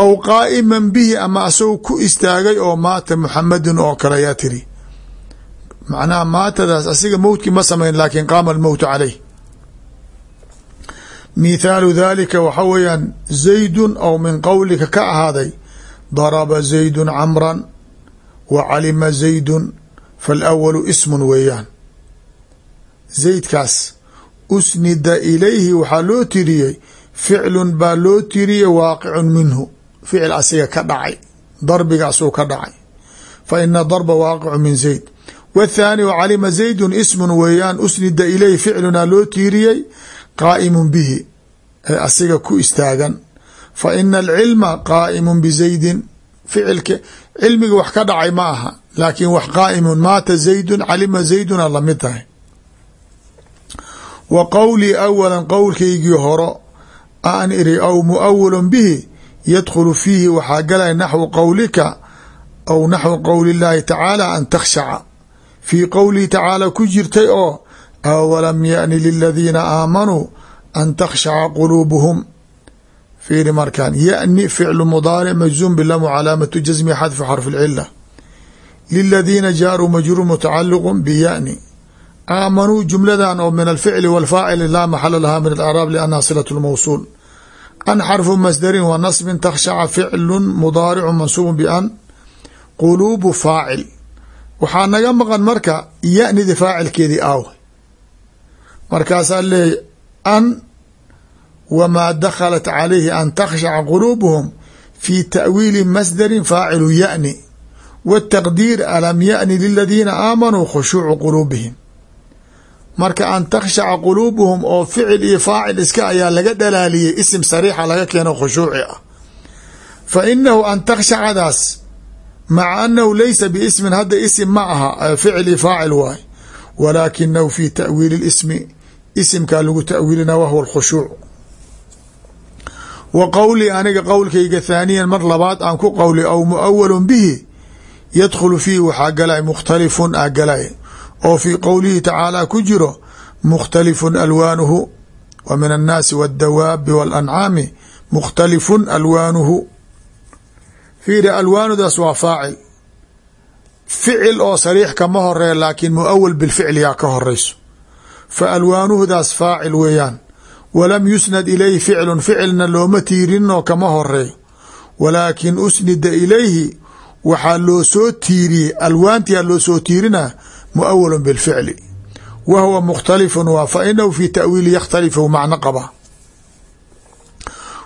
aw qaa'iman bihi ama asagoo ku istaagay oo maata muxamadun oo kale ayaa tiri macnaha maatadaas asiga mowtkii ma samayn laakin qaama almowtu caleyh mithaalu dalika waxa weeyaan zaydun aw min qowlika ka ahaaday daraba zaydun camran wa calima zaydun faalawalu ismun weeyaan. Zaydkaas usnida ilayhi waxaa loo tiriyey ficlun baa loo tiriyey waaqicun minhu. Ficil asiga ka dhacay darbigaasuu ka dhacay. Fa ina darba waaqicu min zayd. Wthaani wcalima zaydun ismun weeyaan usnida ilayhi ficlunaa loo tiiriyey qaa'imun bihi ee asiga ku istaagan fa ina alcilma qaa'imun bizaydin ficilka cilmiga wax ka dhacay ma aha laakiin wax qaa'imun maata zaydun calima zayduna la mid tahay. Wa qowlii awalan qowlkaygii horo aan iri aw muawalun bihi yadkhulu fiihi waxaa galaya naxwu qowlika aw naxwu qowli اllahi tacaala an takhshaca. Fii qowlihi tacaala ku jirtay oo awalam yaأni liladiina aamanuu an takhshaca quluubuhum fiiri markaan yaأni ficlu mudaaric majzuum bilamu calaamatu jasmi xadfu xarfi اlcila liladiina jaaruu majruur mutacaliqu biyaأni aamanuu jumladan oo min alficli wاlfaacili laa maxala laha min alaraab liannaha silaة اlmawsuul an xarfu masdarin wa nasbin takhshaca ficlu mudaaricu mansuubu ban quluubu faacil waxaa naga maqan marka yanidi faacilkeedii aaw markaasaa leeya an wmaa daklat calayhi an takhshaca quluubuhum fi ta'wiili masdarin faacilu yaأni wtaqdiir alam yaأni liladiina aamanuu khushuucu quluubihim marka an takhshaca quluubuhum oo ficil iyo faacil iska ayaa laga dhalaaliyey isim sariixa laga keeno khushuuci ah fa inahu an takshacadaas maca anahu laysa biismin hadda isim ma aha ficil iyo faacil waay walaakinahu fi ta'wiili ismi isimkaa lagu ta'wiilina wahwa alkhushuuc wa qowlii aniga qowlkayga thaaniyan mar labaad aan ku qowli aw muawalu bihi yadkhulu fiihi waxaa galay mukhtalifun a galay. Oo fii qowlihi tacaala ku jiro mukhtalifun alwaanuhu wa min annaasi waاdawaabi waاlancaami mukhtalifun alwaanuhu. Fiiri alwaanudaas waa faacil. Ficil oo sariix kama horreeya laakiin muawal bilficl yaa ka horeyso fa alwaanuhudaas faacil weeyaan walam yusnad ilayhi ficlun ficilna looma tiirinoo kama horeeyo walaakin usnida ilayhi waxaa loo soo tiiriyey alwaantiyaa loo soo tiirinaa muawal bilficli. Wa huwa mukhtalifun waa fa inahu fi ta'wiili yakhtalifu macno qaba.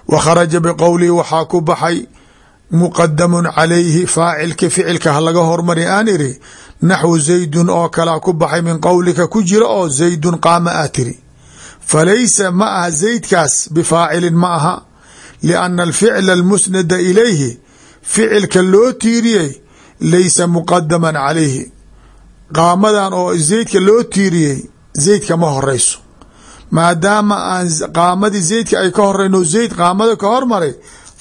Wa kharaja biqowlihi waxaa ku baxay muqadamun calayhi faacilka ficilka ha laga hormari aan iri naxwu zaydun oo kalaa ku baxay min qowlika ku jira oo zaydun qaama aa tiri falaysa ma aha zaydkaas bifaacilin ma aha lianna alficla almusnada ilayhi ficilka loo tiiriyey laysa muqadaman calayhi qaamadan oo zaydka loo tiiriyey zaydka ma horeyso maadaama aan qaamadii zaydka ay ka horeyno zayd qaamada ka hormaray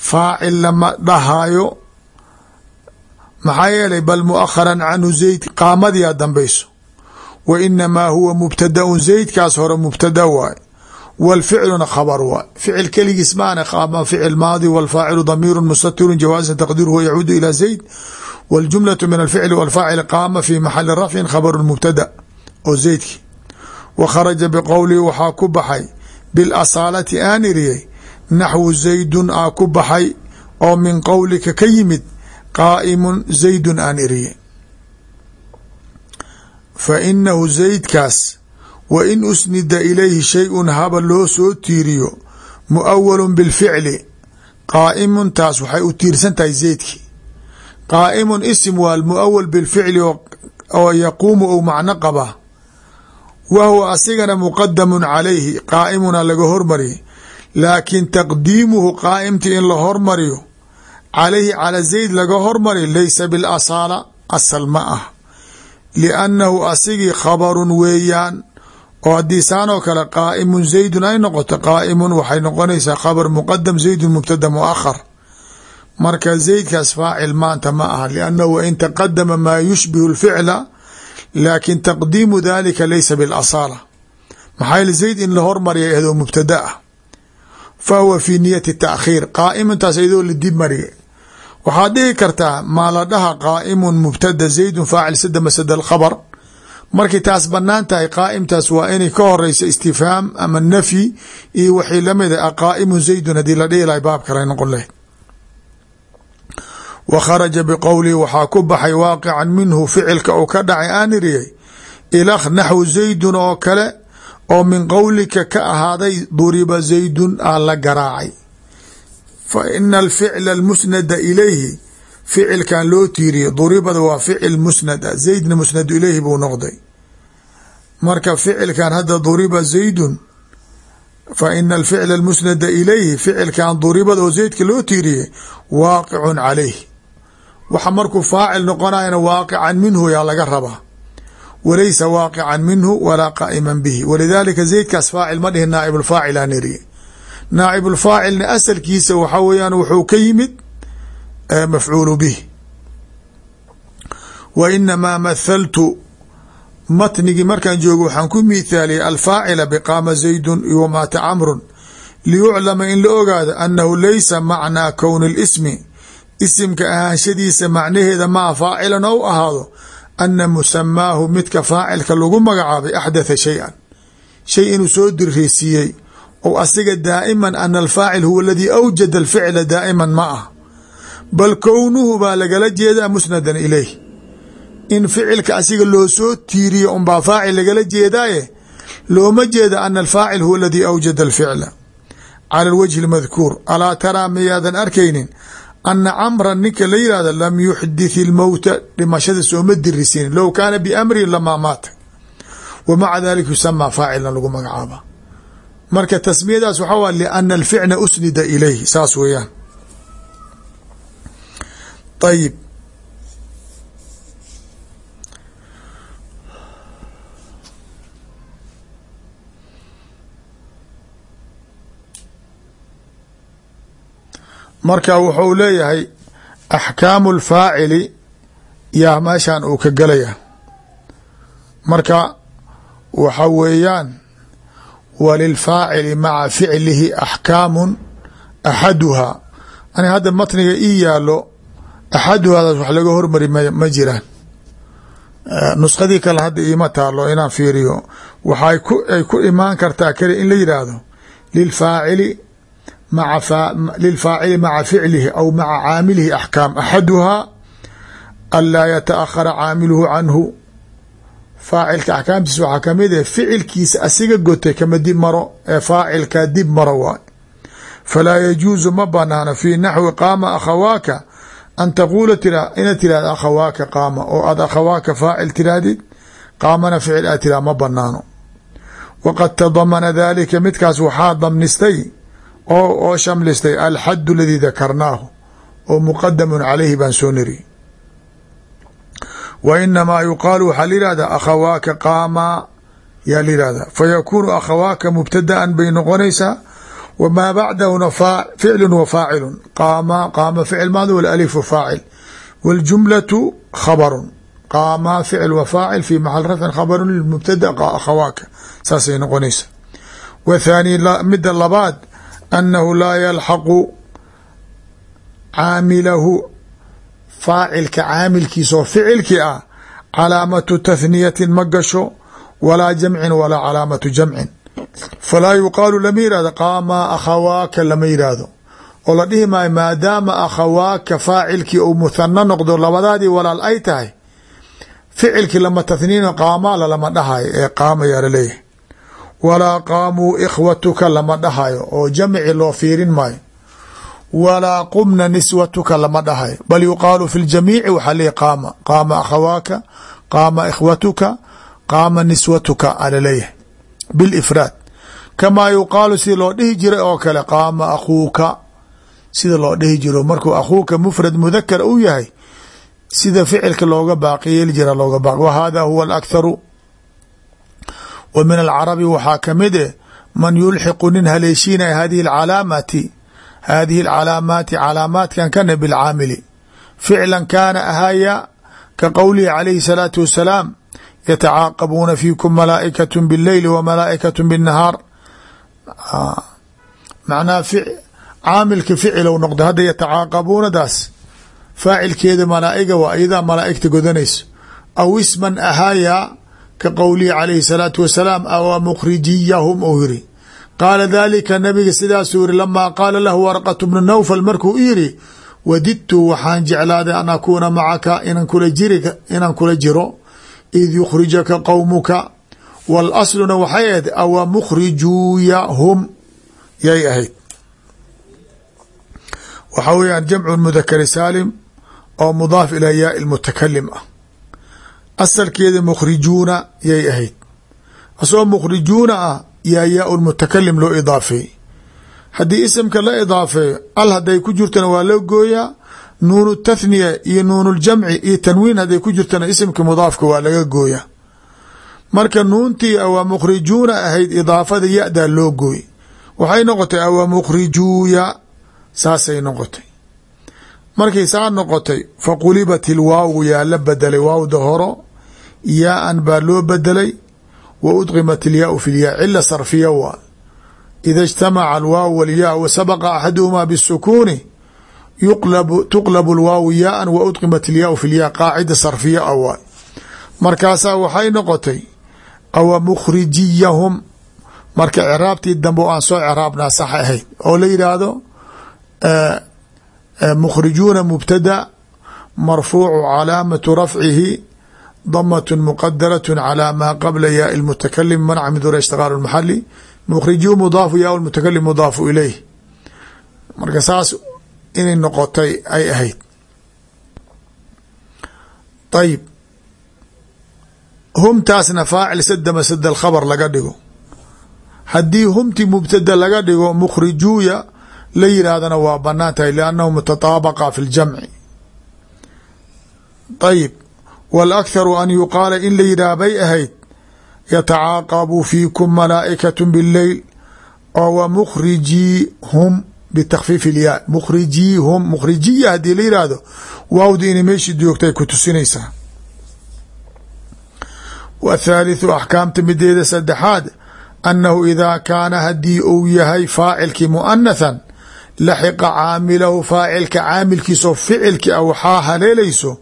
faacil lama dhahayo maxaa yeelay bal muakharan canhu zayd qaamadiyaa dambayso wa inamaa huwa mubtadaun zaydkaas hore mubtada waay wاlficluna khabr waay ficil keligiis maana qaama ficil maadi wاlfaacilu damiiru mustatiru jawaaزan taqdiruhu yacuudu ilى zayd wاljumlaة min alficli wاlfaacil qaama fi maxali rafcin khabru mubtada oo zaydki wa kharaja biqowlihi waxaa ku baxay bilasaalati aan iriyey naxwu zaydun aa ku baxay oo min qowlika ka yimid qaa'imun zaydun aan iriyey fa inahu zaydkaas wa in usnida ilayhi shay-un haba loo soo tiiriyo muawalu bilficli qaa'imun taas waxay u tiirsan tahay zaydki qaa'imun isim waa muawal bilficli oo yaquumu ou macno qabaa wa huwa asigana muqadamun calayhi qaa'imuna laga hormariyay laakiin taqdiimuhu qaa'imti in la hormariyo calayhi cala zayd laga hormariyo laysa bilasaala asal ma ah liannahu asigii khabarun weeyaan oo haddii saan kale qaa'imun zaydun ay noqoto qaa'imun waxay noqonaysaa khabar muqadam zaydun mubtada muakhar marka zaydkaas faacil maanta ma aha liannahu wain taqadama maa yushbihu lficla laakin taqdiimu dalika laysa bilasaala maxaa yele zayd in la hormariya ahdoo mubtada ah fa huwa fi niyati taakhiir qaa'imuntaas iyadoo la dib mariya waxaad dhihi kartaa maa la dhaha qaa'imun mubtada zaydun faacil sada masada alkhabr markay taas bannaan tahay qaa'imtaas waa inay ka horeysa istifhaam ama nafyi iyo waxay lamida a qaa'imun zaydun haddii la dhihi lahay baab kale noqon lahayd. Wa kharaja biqowlihi waxaa ku baxay waaqican minhu ficilka uu ka dhacay aan iriyay ilakh naxwu zaydun oo kale oo min qowlika ka ahaaday duriba zaydun aa la garaacay fa ina alficla almusnada ilayhi ficilkan loo tiiriye duribada waa ficil musnada zaydna musnadu ilayhi buu noqday. Marka ficilkan hadda duriba zaydun fa ina alficla almusnada ilayhi ficilkan duribada oo zaydka loo tiiriye waaqicun calayh waxa markuu faacil noqonayana waaqican minhu yaa laga rabaa. Walaysa waaqican minhu walaa qaa'iman bihi. Walidaalika zaydkaas faacil ma dhihin naaib lfaacil naaib lfaacilna asalkiisa waxa weeyaan wuxuu ka yimid mafcuulu bih wa inamaa mathaltu matnigii markaan joogo waxaan ku miithaaliyay alfaacila biqaama zaydun iyo maata camrun liyuclama in la ogaado annahu laysa macnaa kowni lismi isimka ahaanshadiisa macnaheeda maa faacilan ou ahaado ana musamaahu midka faacilka lagu magacaabay axdatha shay-an. Shay inuu soo dirreysiiyey ou asiga daa'iman ana alfaacil huwa aladii awjada alficla daa'iman ma ah. Bal kownuhu baa lagala jeedaa musnadan ilayh. In ficilka asiga loo soo tiiriyo unbaa faacil lagala jeedaaye looma jeeda ana alfaacil huwa aladii awjada alficla. Cala alwajhi almadkuur alaa taraa miyaadan arkaynin ana camran ninka la yihahdo lam yuxdith ilmowta dhimashada sooma dirisiin low kaana biamrin lamaa maata. Wa dalika yusamaa faacilna lagu magacaaba marka tasmiyadaas waxaa wa liana alficla usnida ilayh saas weeyaan. Ayib marka wuxuu leeyahay axkaamu lfaacili yaa meeshan uu ka gelaya marka waxa weeyaan walilfaacili maca ficlihi axkaamun axaduhaa ani hadda matniga ii yaalo axaduhaadaas wax laga hormari ma jiraan. Nuskhadii kale hadda iima taalo inaan fiiriyo. Waxay ku ay ku imaan kartaa keli in la yidhaahdo lilfaacili lilfaacili maca ficlihi aw maca caamilihi axkaam. Axaduhaa an laa yataahara caamiluhu canhu faacilka axkaamtiisa waxaa ka mid ah ficilkiisa asiga gotay kama dib maro ee faacilka dib maro waay. Falaa yajuusu ma banaano fii naxwi qaama akhawaaka an taquula inaad tirahda akhawaaka qaama oo aad akhawaaka faacil tirahdid qaamana ficil aad tirah ma banaano. Waqad tadamana dalika midkaas waxaa damnistay oo shamlistay alxadu aladii dakarnaahu oo muqadamun calayhi baan soo niri wa inamaa yuqaalu waxaa layihahdaa akhawaaka qaama yaa layihahdaa fayakuunu akhawaaka mubtadaan bay noqonaysaa wmaa bacdahuna ficlu wa faacilun qaama qaama ficil maadi walalifu faacil waاljumlatu khabaru qaama ficil wa faacil fi maxal rafcin khabaru lmubtada akhawaaka saasay noqonaysa wa thaani mida labaad annahu laa yalxaqu caamilahu faacilka caamilkiisa oo ficilkii ah calaamatu tahniyatin ma gasho walaa jamcin walaa calaamatu jamcin. Falaa yuqaalu lama yihahdo qaama akhawaaka lama yidhaahdo oo la dhihi maayo maadaama akhawaaka faacilkii uu muthano noqdo labadaadii walaal ay tahay ficilkii lama tahniina qaamaala lama dhahayo ee qaamayaa la leeyahay walaa qaamuu ikhwatuka lama dhahayo oo jamci loo fiirin maayo walaa qumna niswatuka lama dhahayo bal yuqaalu fi ljamiici waxaa leeyahy qaama qaama akhawaaka qaama ikhwatuka qaama niswatuka alaleeyahay. Bilifraad kamaa yuqaalu sida loo dhihi jiray oo kale qaama akhuuka. Sida loo dhihi jiro markuu akhuuka mufrad mudakar u yahay sida ficilka looga baaqi yeeli jira looga baaqi. Wa huwa alakharu wa min alcarabi waxaa ka mid eh man yulxiqu nin haleeshiinaya hadihi alcalaamati hadihi alcalaamaati calaamaatkan kana bilcaamili ficlan kaana ahaya ka qowlihi calayhi salaatu wasalaam yatacaaqabuuna fiikum malaa'ikat biاlleyli wa malaa'ikat bاnnahaar macnaha caamilka ficilow noqdo hadda yatacaaqabuunadaas faacilkeeda malaa'iga waa iyadaa malaa'igta godanayso aw isman ahaya ka qowlihi calayhi salaatu wasalaam awa mukhrijiyahum ou yiri qaala dalika nabiga sidaasuu yiri lamaa qaala lahu warqatu bnu nawfal markuu yiri wadidtu waxaan jeclaaday an akuuna macaka inaan kula jiro. Id yukhrijaka qowmuka wal asluna waxay ahayd awa mukhrijuuya hum? Yay ahayd. Waxaa weeyaan jamcu mudakari saalim oo mudaaf ilaa yaai mutakalim ah. Asalkeeda mukhrijuuna yay ahayd. Asagoo mukhrijuuna ah yaa yaa mutakalim loo idaafeey haddii isimka la idaafeeyo al hadday ku jirtana waa loo gooyaa nuunu tathniya iyo nuunu ljamci iyo tanwiin hadday ku jirtana isimka mudaafka waa laga gooyaa. Marka nuuntii awaa mukhrijuuna ahayd idaafada ya-daa loo gooy. Waxay noqotay awaa mukhrijuuya saasay noqotay. Markay saa noqotay fa qulibat ilwaawu yaa la bedelay waawda horo yaa-an baa loo bedelay wa udqimat ilyaau fi lyaa cila sarfiya waa ida اجtamaca alwaaw walyaa wa sabaqa axaduhumaa bالsukuuni tuqlabu lwaawu yaaan wa udqimat ilyaau fi lyaa qaacida sarfiya a waay markaasaa waxay noqotay awa mukhrijiyahum marka ciraabtii dambe o aan soo ciraabnaa sax ahayd oo la yidhaahdo mukhrijuuna mubtada marfuucu calaamatu rafcihi damat muqadaraة calى maa qabla yaai اlmutakalim manca min dura ishtiqaal اmaxali mukhrijuu mudaafu yaa mutakalim mudaafu ilayh marka saas inay noqotay ay ahayd ayib humtaasna faacil sadama sada khabar laga dhigo haddii humti mubtada laga dhigo mukhrijuuya la yidhaahdana waa banaan tahay liannahu mutataabaqa fi ljamci ayib wاlakharu an yuqaala in la yidhaah bay ahayd yatacaaqabu fiikum malaaئikaة bاleyl oo wa mukhrijiihum bitakfiif ilyaa mukhrijiihum mukhrijiya haddii la yidhaahdo waawdi inay meeshii joogtay ku tusinaysaa wthaalitثu axkaamta mideeda saddexaad annahu idaa kaana haddii uu yahay faacilkii muanathan laxiqa caamilahu faacilka caamilkiisao ficilki a waxaa haleelayso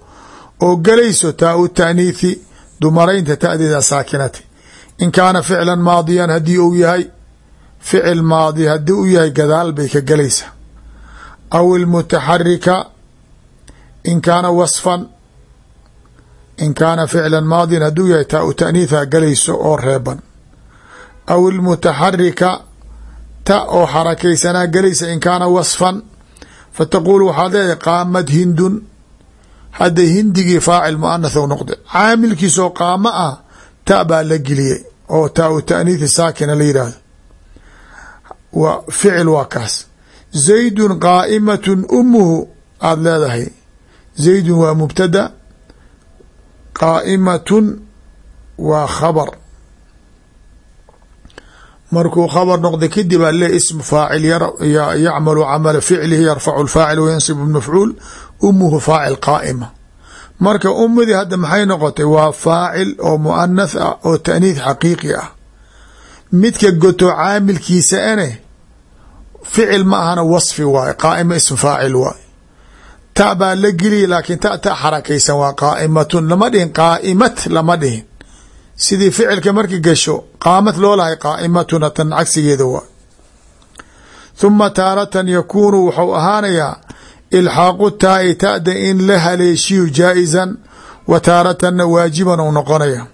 oo gelayso taa u taaniithi dumaraynta tadeeda saakinati. In kaana ficla maadiyan haddii uu yahay ficil maadi haddii uu yahay gadaal bay ka gelaysaa. Aw ilmutaxarika in kaana wasfan in kaana ficla maadiyan hadduu yahay taa u taaniitha galayso oo reeban. Aw ilmutaxarika ta oo xarakaysanaa galaysa in kaana wasfan fataquul waxaad leedahay qaamad hindun hadda hindigii faacil muanath u noqday caamilkiisoo qaamo ah ta baa la geliyey oo taa u taaniithi saakina la yidhaahdo wa ficil waa kaas. Zaydun qaa'imatun umuhu aada leedahay. Zaydun waa mubtada. Qaa'imatun waa khabar markuu khabar noqda kadib a le ismu faacil yacmalu camala ficlihi yarfacu lfaacil wayansibu mafcuul umuhu faacil qaa'ima. Marka ummadii hadda maxay noqotay? Waa faacil oo muanath ah oo taaniith xaqiiqi ah. Midka goto caamilkiisa ane ficil ma ahana wasfi waaye qaa'ima ism faacil waaye. Ta baa la geliya laakiin ta ta xarakaysan waa qaa'imatun lama dhihin qaa'imat lama dhihin sidii ficilka marki gasho qaamad loo lahay qaa'imatuna tan cagsigeeda waa. Huma taaratan yakuunu wuxuu ahaanayaa ilxaaqu taa'i ta'da in la haleeshiyo jaa'isan wa taaratanna waajiban uu noqonaya.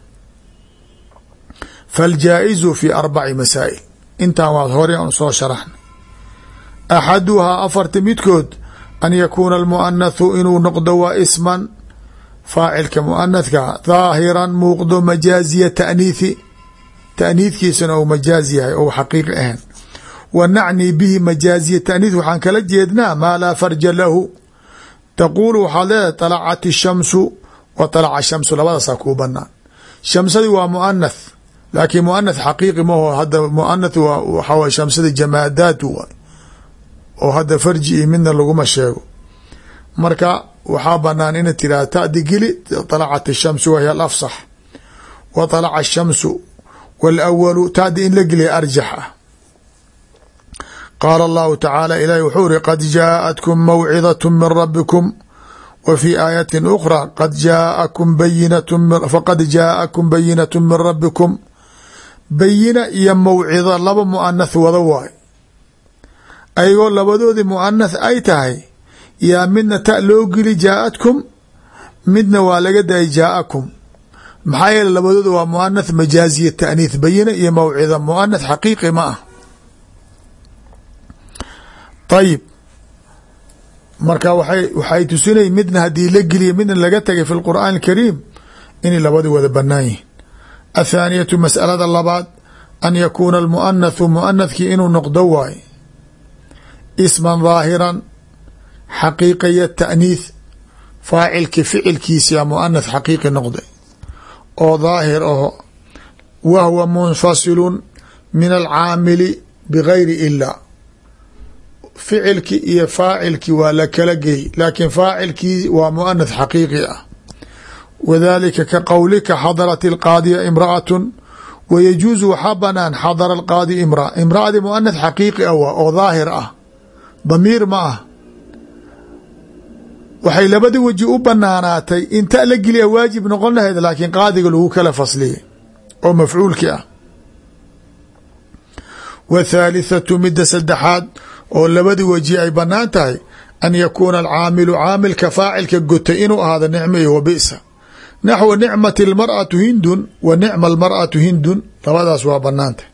Faاljaa'izu fi arbaci masaa'il. Intaan waad hore an soo sharaxna axaduhaa afarta midkood an yakuuna almu'anathu inuu noqdo waa isman faacilka muanathka daahiran muuqdo majaaziya taaniithi taaniithkiisana ou majaaz yahay ou xaqiiqi ahayn wa nacni bihi majaaziya taaniith waxaan kala jeednaa maa laa farja lahu taquulu waxaad leedahay طalacat الshamsu wa طalaca shamsu labadaasaa kuu banaan shamsadii waa muanath laakiin muanath xaqiiqi maho hadda muanath waxaa way shamsada jamaadaat waay oo hadda farji iyo midna laguma sheego marka waxaa banaan ina tiraha ta'di geli طalacat الshamsu wahiy alafsax wa طalaca الshamsu wاlawalu ta'di in la geliya arjax ah qaala allahu tacaala ilahi wuxuu iri qad jaaءatkum mawcidaة min rabikum w fii aayati ukra qad jaakum bayinat faqad jaaءakum bayinaة min rabikum bayina iyo mawcida laba muanath wada waay ayagoo labadoodii muanath ay tahay yaa midna ta loo geli jaaءatkum midna waa laga dayay jaaءakum maxaa yeele labadooda waa muanath majaaziya taaniith bayina iyo mawcida muanath xaqiiqi ma ah. Ayib marka waxay tusinay midna haddii la geliya midna laga tagay fi lqur'aan alkariim inay labadi wada banaan yihiin athaaniyatu mas'alada labaad an yakuuna almu'anathu mu'anathkii inuu noqdo waaye. Isman daahiran xaqiiqiya ta'niith faacilki ficilkiisia mu'anath xaqiiqi noqday oo daahir aho wa hwa munfasilun min alcaamili bigayri ila ficilki iyo faacilki waa la kala gey laakiin faacilkii waa muanath xaqiiqi ah. Wadalika ka qowlika xadarat ilqaadiya imra'atun wa yajuusu waxaa banaan xadara alqaadi imraa imraadi muanath xaqiiqi ah waa oo daahir ah. Damiir ma ah waxay labada weji u banaanaatay inta la geliya waajib noqon lahayd laakiin qaadiga lagu kala fasliyay oo mafcuulki ah. Wthalithatu midda saddexaad oo labadi weji ay bannaan tahay an yakuuna alcaamilu caamilka faacilka gotay inuu ahaado nicmo iyo wa bisa. Naxwu nicmati almar'atu hindun wa nicma almar'atu hindun labadaas waa bannaan tahay.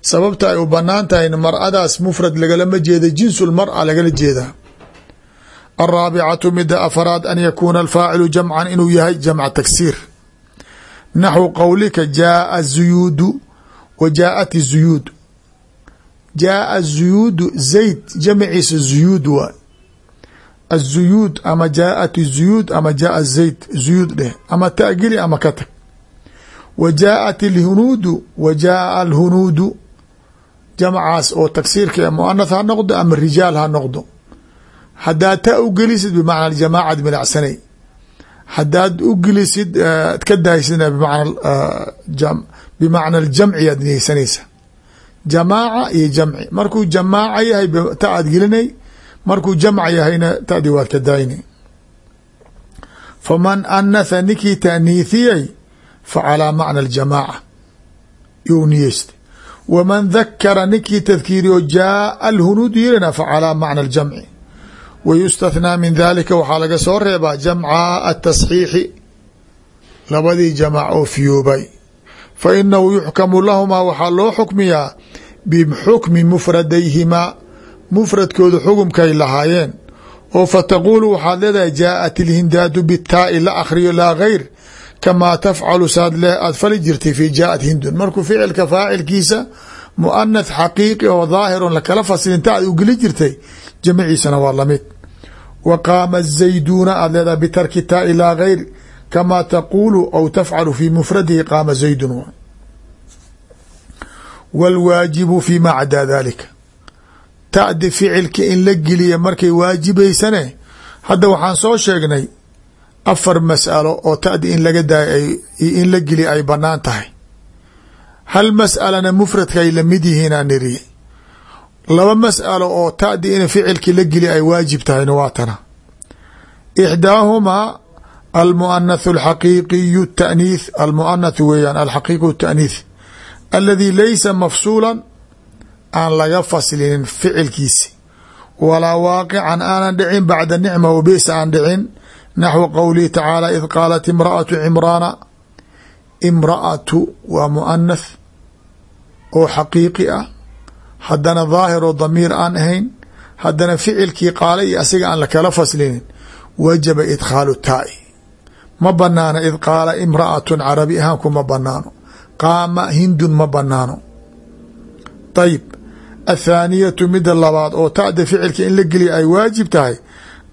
Sababta ay u bannaan tahay mar'adaas mufrad lagalama jeeda jinsu lmar'a lagala jeedaa alraabicatu mida afaraad an yakuuna alfaacilu jamcan inuu yahay jamca tagsiir naxwu qowlika jaaa zuyuudu wa jaaءat zuyuud jaaa zuyuudu zayd jamciisa zuyuud waay azuyuud ama jaaءat zuyuud ama jaaa zayd zuyuud dheh ama taageli ama ka tag wa jaaءat اlhunuudu wa jaaa alhunuudu jamcaas oo tagsiirka ee muanath ha noqdo ama rijaal ha noqdo haddaad ta u gelisid bimacna jamaacaad milacsanay haddaad u gelisid ka daaysidna bimacna aljamci aad niyeysanaysa. Jamaaca iyo jamci. Markuu jamaaca yahay ta aad gelinay markuu jamc yahayna tadi waad ka daayna faman anatha ninkii taaniithiyay fa calaa macna aljamaaca you niyeystay. Waman dakara ninkii tadkiiriyo jaaa alhunuud yirina fa calaa macna aljamci wa yustathnaa min dalika waxaa laga soo reebaa jamca atasxiixi labadii jamac oo fiyoobay fa inahu yuxkamu lahumaa waxaa loo xukmiyaa bixukmi mufradayhimaa mufradkooda xukumkay lahaayeen oo fa taquulu waxaad leedahay jaaءat ilhindaadu bitaa'i la akhriyo laa gayr kamaa tafcalu saad aad fali jirtay fi jaaءat hindun markuu ficilka faacilkiisa muanath xaqiiqi oo daahirun lakala fasilin ta aad jirtay jamciisana waa la mid wa qaama zayduuna aad leedahay bitarki taa'i laa gayr kamaa taquulu aw tafcalu fi mufradihi qaama zaydun wاlwaajibu fi ma cadaa dalika ta'di ficilka in la geliya markay waajibaysane hadda waxaan soo sheegnay afar mas'alo oo ta'di in laga daayo in la geliya ay bannaan tahay hal mas'alana mufradka ay la mid yihiinaa niriye laba mas'alo oo ta'di in ficilki la geliya ay waajib tahayna waa tana. Ixdaahumaa almuanath alxaqiiqiyu taaniith almuanath weeyaan alxaqiiqu taaniith aladi laysa mafsuula aan laga faslinin ficilkiisi. Walaa waaqican aanan dhicin bacda nicma wabisa aan dhicin naxwu qowlihi tacaala id qaalat imra'atu cimraana imra'atu waa muanath oo xaqiiqi ah haddana daahir oo damiir aan ahayn haddana ficilkii qaala iyo asiga aan lakala faslinin wajaba idkhaalu taa'i ma banaano id qaala imra'atun carabi ahaan kuma banaano qaama hindun ma banaano ayib athaaniyatu mida labaad oo ta'da ficilka in la geliya ay waajib tahay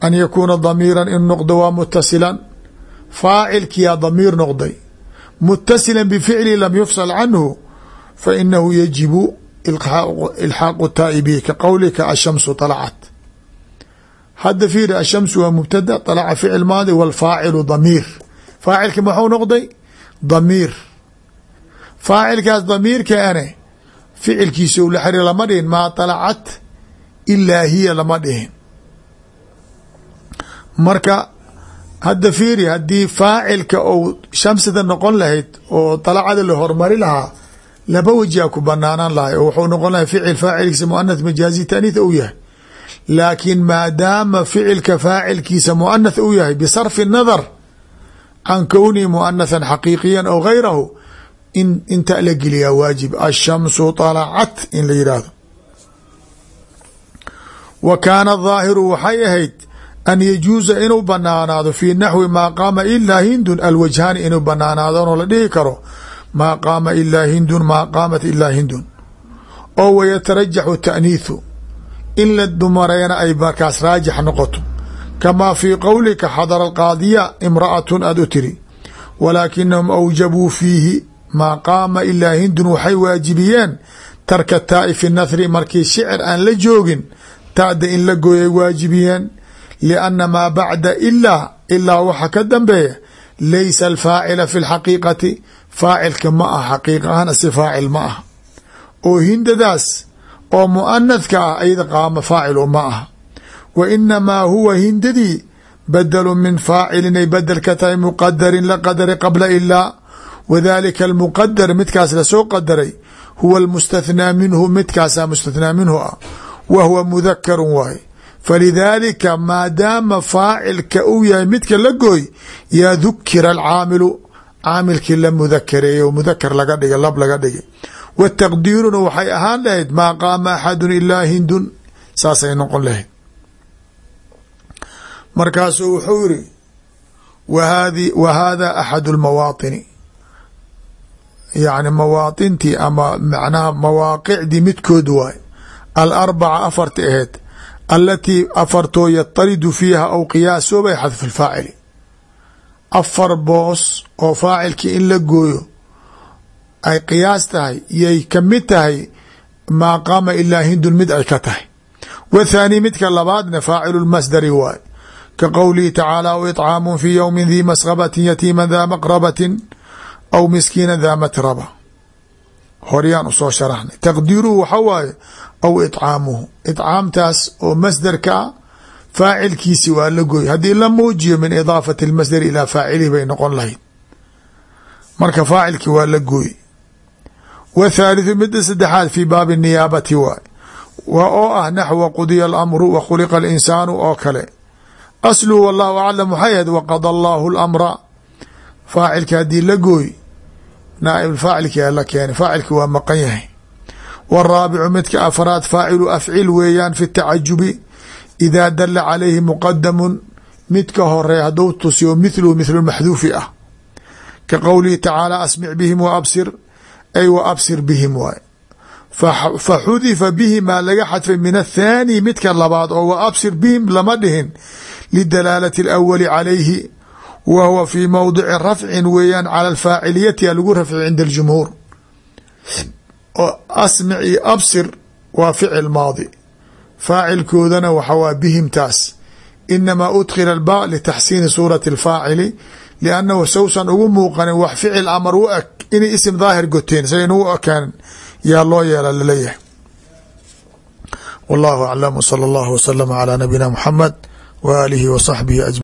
an yakuuna damiiran in noqdo waa mutasilan faacilkiyaa damiir noqday. Mutasilan bificli lam yufsal canhu fa inahu yajibu ilxaaqu taa'i bihi ka qowlika ashamsu طalacat hadda fiiri ashamsu waa mubtada طalaca ficil maadi wاlfaacilu damiir faacilki maxuu noqday damiir faacilkaas damiirkaane ficilkiisa la xiriir lama dhihin maa طalacat ilaa hiya lama dhihin marka hadda fiiri haddii faacilka ou shamsida noqon lahayd oo طalacada la hormari lahaa laba wejaa ku banaanaan lahay oo wuxuu noqon lahay ficil faacilkiisa muanath majaazi taaniith uu yahay. Laakiin maadaama ficilka faacilkiisa muanath uu yahay bisarfi nadar can kownihi muanathan xaqiiqiyan aw gayrahu in inta la geliyaa waajib. Ashamsu طalacat in la yidhaahdo wa kaana dhaahiru waxay ahayd an yajuuza inuu banaanaado fii naxwi maa qaama ilaa hindun alwajhaani inuu banaanaadonoo la dhihi karo maa qaama ilaa hindun maa qaamat ilaa hindun. Oo wayatarajaxu taaniithu in la dumareena ay markaas raajix noqoto. Kamaa fii qowlika xadara alqaadiya imra'atun aad u tiri. Walaakinahum awjabuu fiihi maa qaama ilaa hindun waxay waajibiyeen tarka taa'i fi nathri markii shicir aan la joogin ta'da in la gooyay waajibiyeen. Lianna maa bacda ilaa ilaa waxa ka dambeeya laysa alfaacila fi lxaqiiqati faacilka ma ah xaqiiq ahaan si faacil ma ah oo hindadaas oo muanathka ah ayada qaama faacilu ma ah wa inamaa huwa hindadii badalu min faacilin ay badel ka tahay muqadarin la qadari qabla ilaa wadalika almuqadar midkaas la soo qadaray huwa almustathnaa minhu midkaasaa mustathnaa minhu ah. Wa huwa mudakarun waaye. Falidaalika maadaama faacilka uu yahay midka la gooy yaa dukira alcaamilu caamilkii la mudakareeyey oo mudakar laga dhigay lab laga dhigay. Wa taqdiiruna waxay ahaan lahayd maa qaama axadun ilaa hindun saasay noqon lahayd. Markaasuu wuxuu yiri whadi wa hada axad lmawaatini yani mawaatintii ama macnaha mawaaqicdii midkood waay. Alarbaca afarta aheed alatii afartoo yataridu fiiha aw qiyaasoobay xadfu lfaacili afar boos oo faacilkii in la gooyo ay qiyaas tahay yay ka mid tahay maa qaama ilaa hindun mid ay ka tahay. W thaani midka labaadna faacilu masdari waay. Ka qowlihi tacaala w icaamun fi ywmi dii masqabati yatiima daa maqrabatin aw miskiina daa matraba. Horyaan u soo sharaxnay. Taqdiiruhu waxa waaye aw icaamuhu icaamtaas oo masdarka a faacilkiisi waa la gooy haddii la muujiyo min idaafati اlmasderi ilaa faacilihi bay noqon lahayd. Marka faacilki waa la gooy w thaalitثu mida saddexaad fi baabi niyaabati waay wa oo ah naxwa qudiya alamru wa khuliqa alinsaanu oo kale. Aslu wallahu aclam waxay ahayd waqada allahu lamra faacilka haddii la gooy naaib faacilki la keenay. Faacilki waa maqan yahay. Waraabicu midka afraad faacilu afcil weeyaan fi tacajubi idaa dala calayhi muqadamun midka hore hadduu tusiyo mithluhu mithlu maxduufi ah ka qowlihi tacaala asmic bihim wa absir ay wa absir bihim waay fa xudifa bihi maa laga xadfay min athaani midka labaad oo wa absir bihim lama dhihin lidalaalati alawali calayhi wa huwa fii mowdici rafcin weeyaan cala alfaaciliyatiha lagu rafci cinda aljumhuur asmic iyo absir waa ficil maadi faacilkoodana waxa waa bihimtaas inamaa udkhila alba litaxsiini suurati alfaacili liannahu sawsan ugu muuqanin wax ficil amar u eg inay isim daahir goteen sayn ugu ekaanin yaa loo yeela la leeyahay wallahu aclam wsala allahu wasalama calaa nabiyina muxamed wa aalihi wa saxbihi ajmaciin